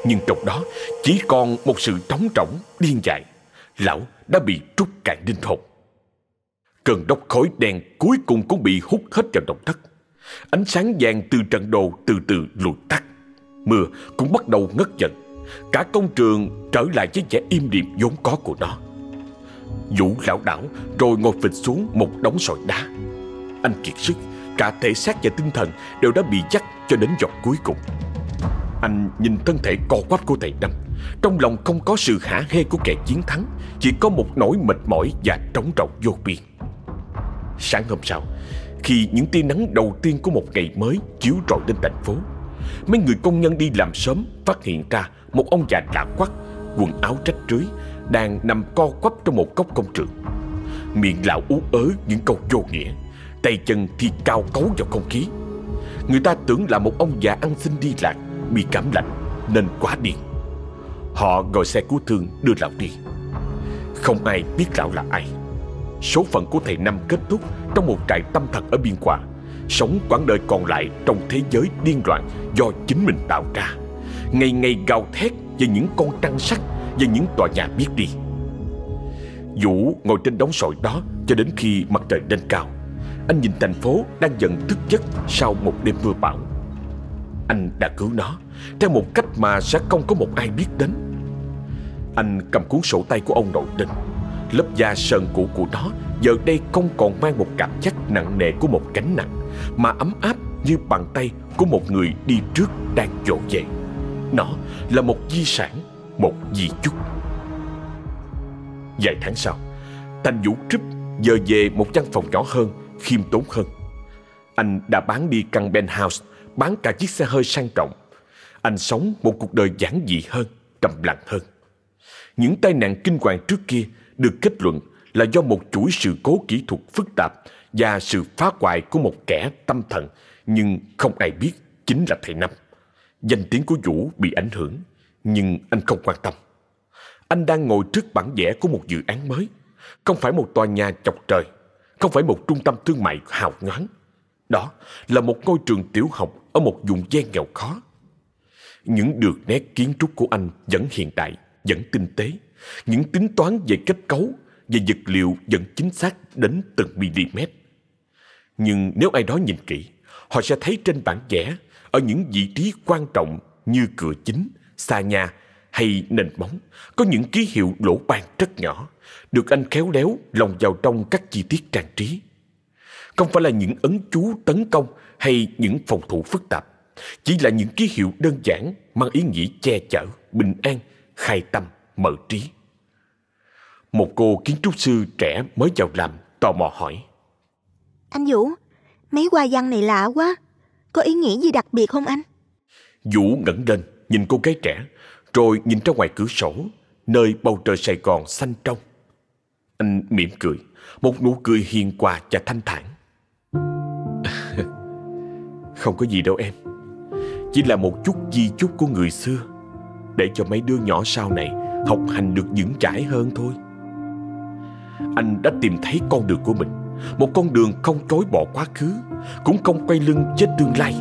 Nhưng trong đó, chỉ còn một sự trống rỗng, điên dại. Lão đã bị trút cạn linh hồn. Cơn đốc khói đen cuối cùng cũng bị hút hết vào động thất Ánh sáng vàng từ trận đồ từ từ lùi tắt. Mưa cũng bắt đầu ngất dần. Cả công trường trở lại với vẻ im điềm vốn có của nó. Vũ lão đảo rồi ngồi phịch xuống một đống sỏi đá. Anh kiệt sức, Cả thể xác và tinh thần đều đã bị dắt cho đến giọt cuối cùng. Anh nhìn thân thể co quắp của thầy Năm. Trong lòng không có sự hả hê của kẻ chiến thắng, Chỉ có một nỗi mệt mỏi và trống rỗng vô biên. Sáng hôm sau, Khi những tia nắng đầu tiên của một ngày mới chiếu rọi lên thành phố, Mấy người công nhân đi làm sớm phát hiện ra một ông già lạ quắc, Quần áo rách rưới đang nằm co quắp trong một góc công trường. Miệng lão ú ớ những câu vô nghĩa, Tay chân thì cao cấu vào không khí. Người ta tưởng là một ông già ăn xin đi lạc, Bị cảm lạnh, nên quá điên. Họ gọi xe cứu thương đưa lão đi. Không ai biết lão là ai. Số phận của thầy Năm kết thúc Trong một trại tâm thần ở biên hòa, Sống quãng đời còn lại trong thế giới điên loạn Do chính mình tạo ra. Ngày ngày gào thét về những con trăng sắt và những tòa nhà biết đi Vũ ngồi trên đống sỏi đó Cho đến khi mặt trời lên cao Anh nhìn thành phố đang dần thức giấc Sau một đêm mưa bão Anh đã cứu nó Theo một cách mà sẽ không có một ai biết đến Anh cầm cuốn sổ tay của ông nội đình. Lớp da sơn cũ của nó Giờ đây không còn mang một cảm giác nặng nề của một gánh nặng Mà ấm áp như bàn tay của một người đi trước đang dỗ dậy. Nó là một di sản, một di chúc. Vài tháng sau Thành Vũ Trip giờ về một căn phòng nhỏ hơn, khiêm tốn hơn. Anh đã bán đi căn penthouse, bán cả chiếc xe hơi sang trọng. Anh sống một cuộc đời giản dị hơn, trầm lặng hơn. Những tai nạn kinh hoàng trước kia được kết luận là do một chuỗi sự cố kỹ thuật phức tạp và sự phá hoại của một kẻ tâm thần, nhưng không ai biết chính là thầy Năm. Danh tiếng của Vũ bị ảnh hưởng, nhưng anh không quan tâm. Anh đang ngồi trước bản vẽ của một dự án mới, không phải một tòa nhà chọc trời, không phải một trung tâm thương mại hào nhoáng. Đó là một ngôi trường tiểu học ở một vùng gian nghèo khó. Những đường nét kiến trúc của anh vẫn hiện đại, vẫn tinh tế. Những tính toán về kết cấu, về vật liệu vẫn chính xác đến từng mm. Nhưng nếu ai đó nhìn kỹ, họ sẽ thấy trên bản vẽ ở những vị trí quan trọng như cửa chính, xa nhà hay nền móng có những ký hiệu lỗ ban rất nhỏ được anh khéo léo lồng vào trong các chi tiết trang trí. Không phải là những ấn chú tấn công hay những phòng thủ phức tạp, chỉ là những ký hiệu đơn giản mang ý nghĩa che chở, bình an, khai tâm, mở trí. Một cô kiến trúc sư trẻ mới vào làm tò mò hỏi. Anh Vũ, mấy hoa văn này lạ quá. Có ý nghĩa gì đặc biệt không anh? Vũ ngẩng lên nhìn cô gái trẻ rồi nhìn ra ngoài cửa sổ nơi bầu trời Sài Gòn xanh trong. Anh mỉm cười, một nụ cười hiền hòa và thanh thản. Không có gì đâu em, chỉ là một chút di chúc của người xưa để cho mấy đứa nhỏ sau này học hành được vững chãi hơn thôi. Anh đã tìm thấy con đường của mình, một con đường không chối bỏ quá khứ, cũng không quay lưng chết tương lai.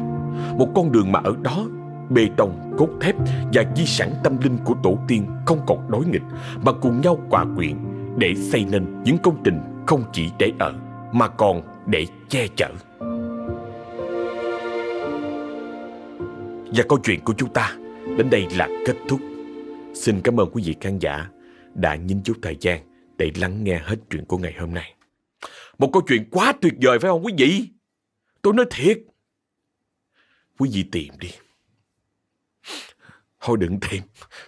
Một con đường mà ở đó bê tông, cốt thép và di sản tâm linh của tổ tiên không còn đối nghịch mà cùng nhau hòa quyện để xây nên những công trình không chỉ để ở mà còn để che chở. Và câu chuyện của chúng ta đến đây là kết thúc. Xin cảm ơn quý vị khán giả đã nhìn chút thời gian để lắng nghe hết chuyện của ngày hôm nay. Một câu chuyện quá tuyệt vời phải không quý vị? Tôi nói thiệt. Quý vị tìm đi. Thôi đừng tìm,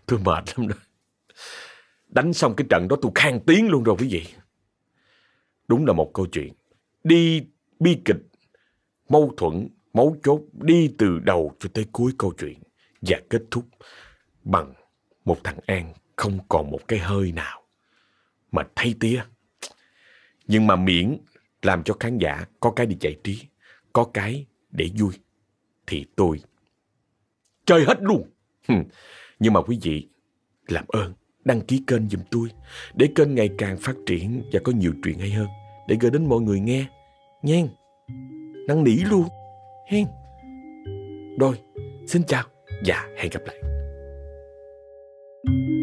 tôi mệt lắm rồi. Đánh xong cái trận đó tôi khang tiếng luôn rồi quý vị. Đúng là một câu chuyện. Đi bi kịch, mâu thuẫn, mấu chốt đi từ đầu cho tới cuối câu chuyện và kết thúc bằng một thằng An không còn một cái hơi nào mà thay tía. Nhưng mà miễn làm cho khán giả có cái để giải trí, có cái để vui, thì tôi chơi hết luôn. Nhưng mà quý vị làm ơn đăng ký kênh giùm tôi để kênh ngày càng phát triển và có nhiều chuyện hay hơn để gửi đến mọi người nghe. Nhen, năng nỉ luôn. Hen. Rồi, xin chào và hẹn gặp lại. thank you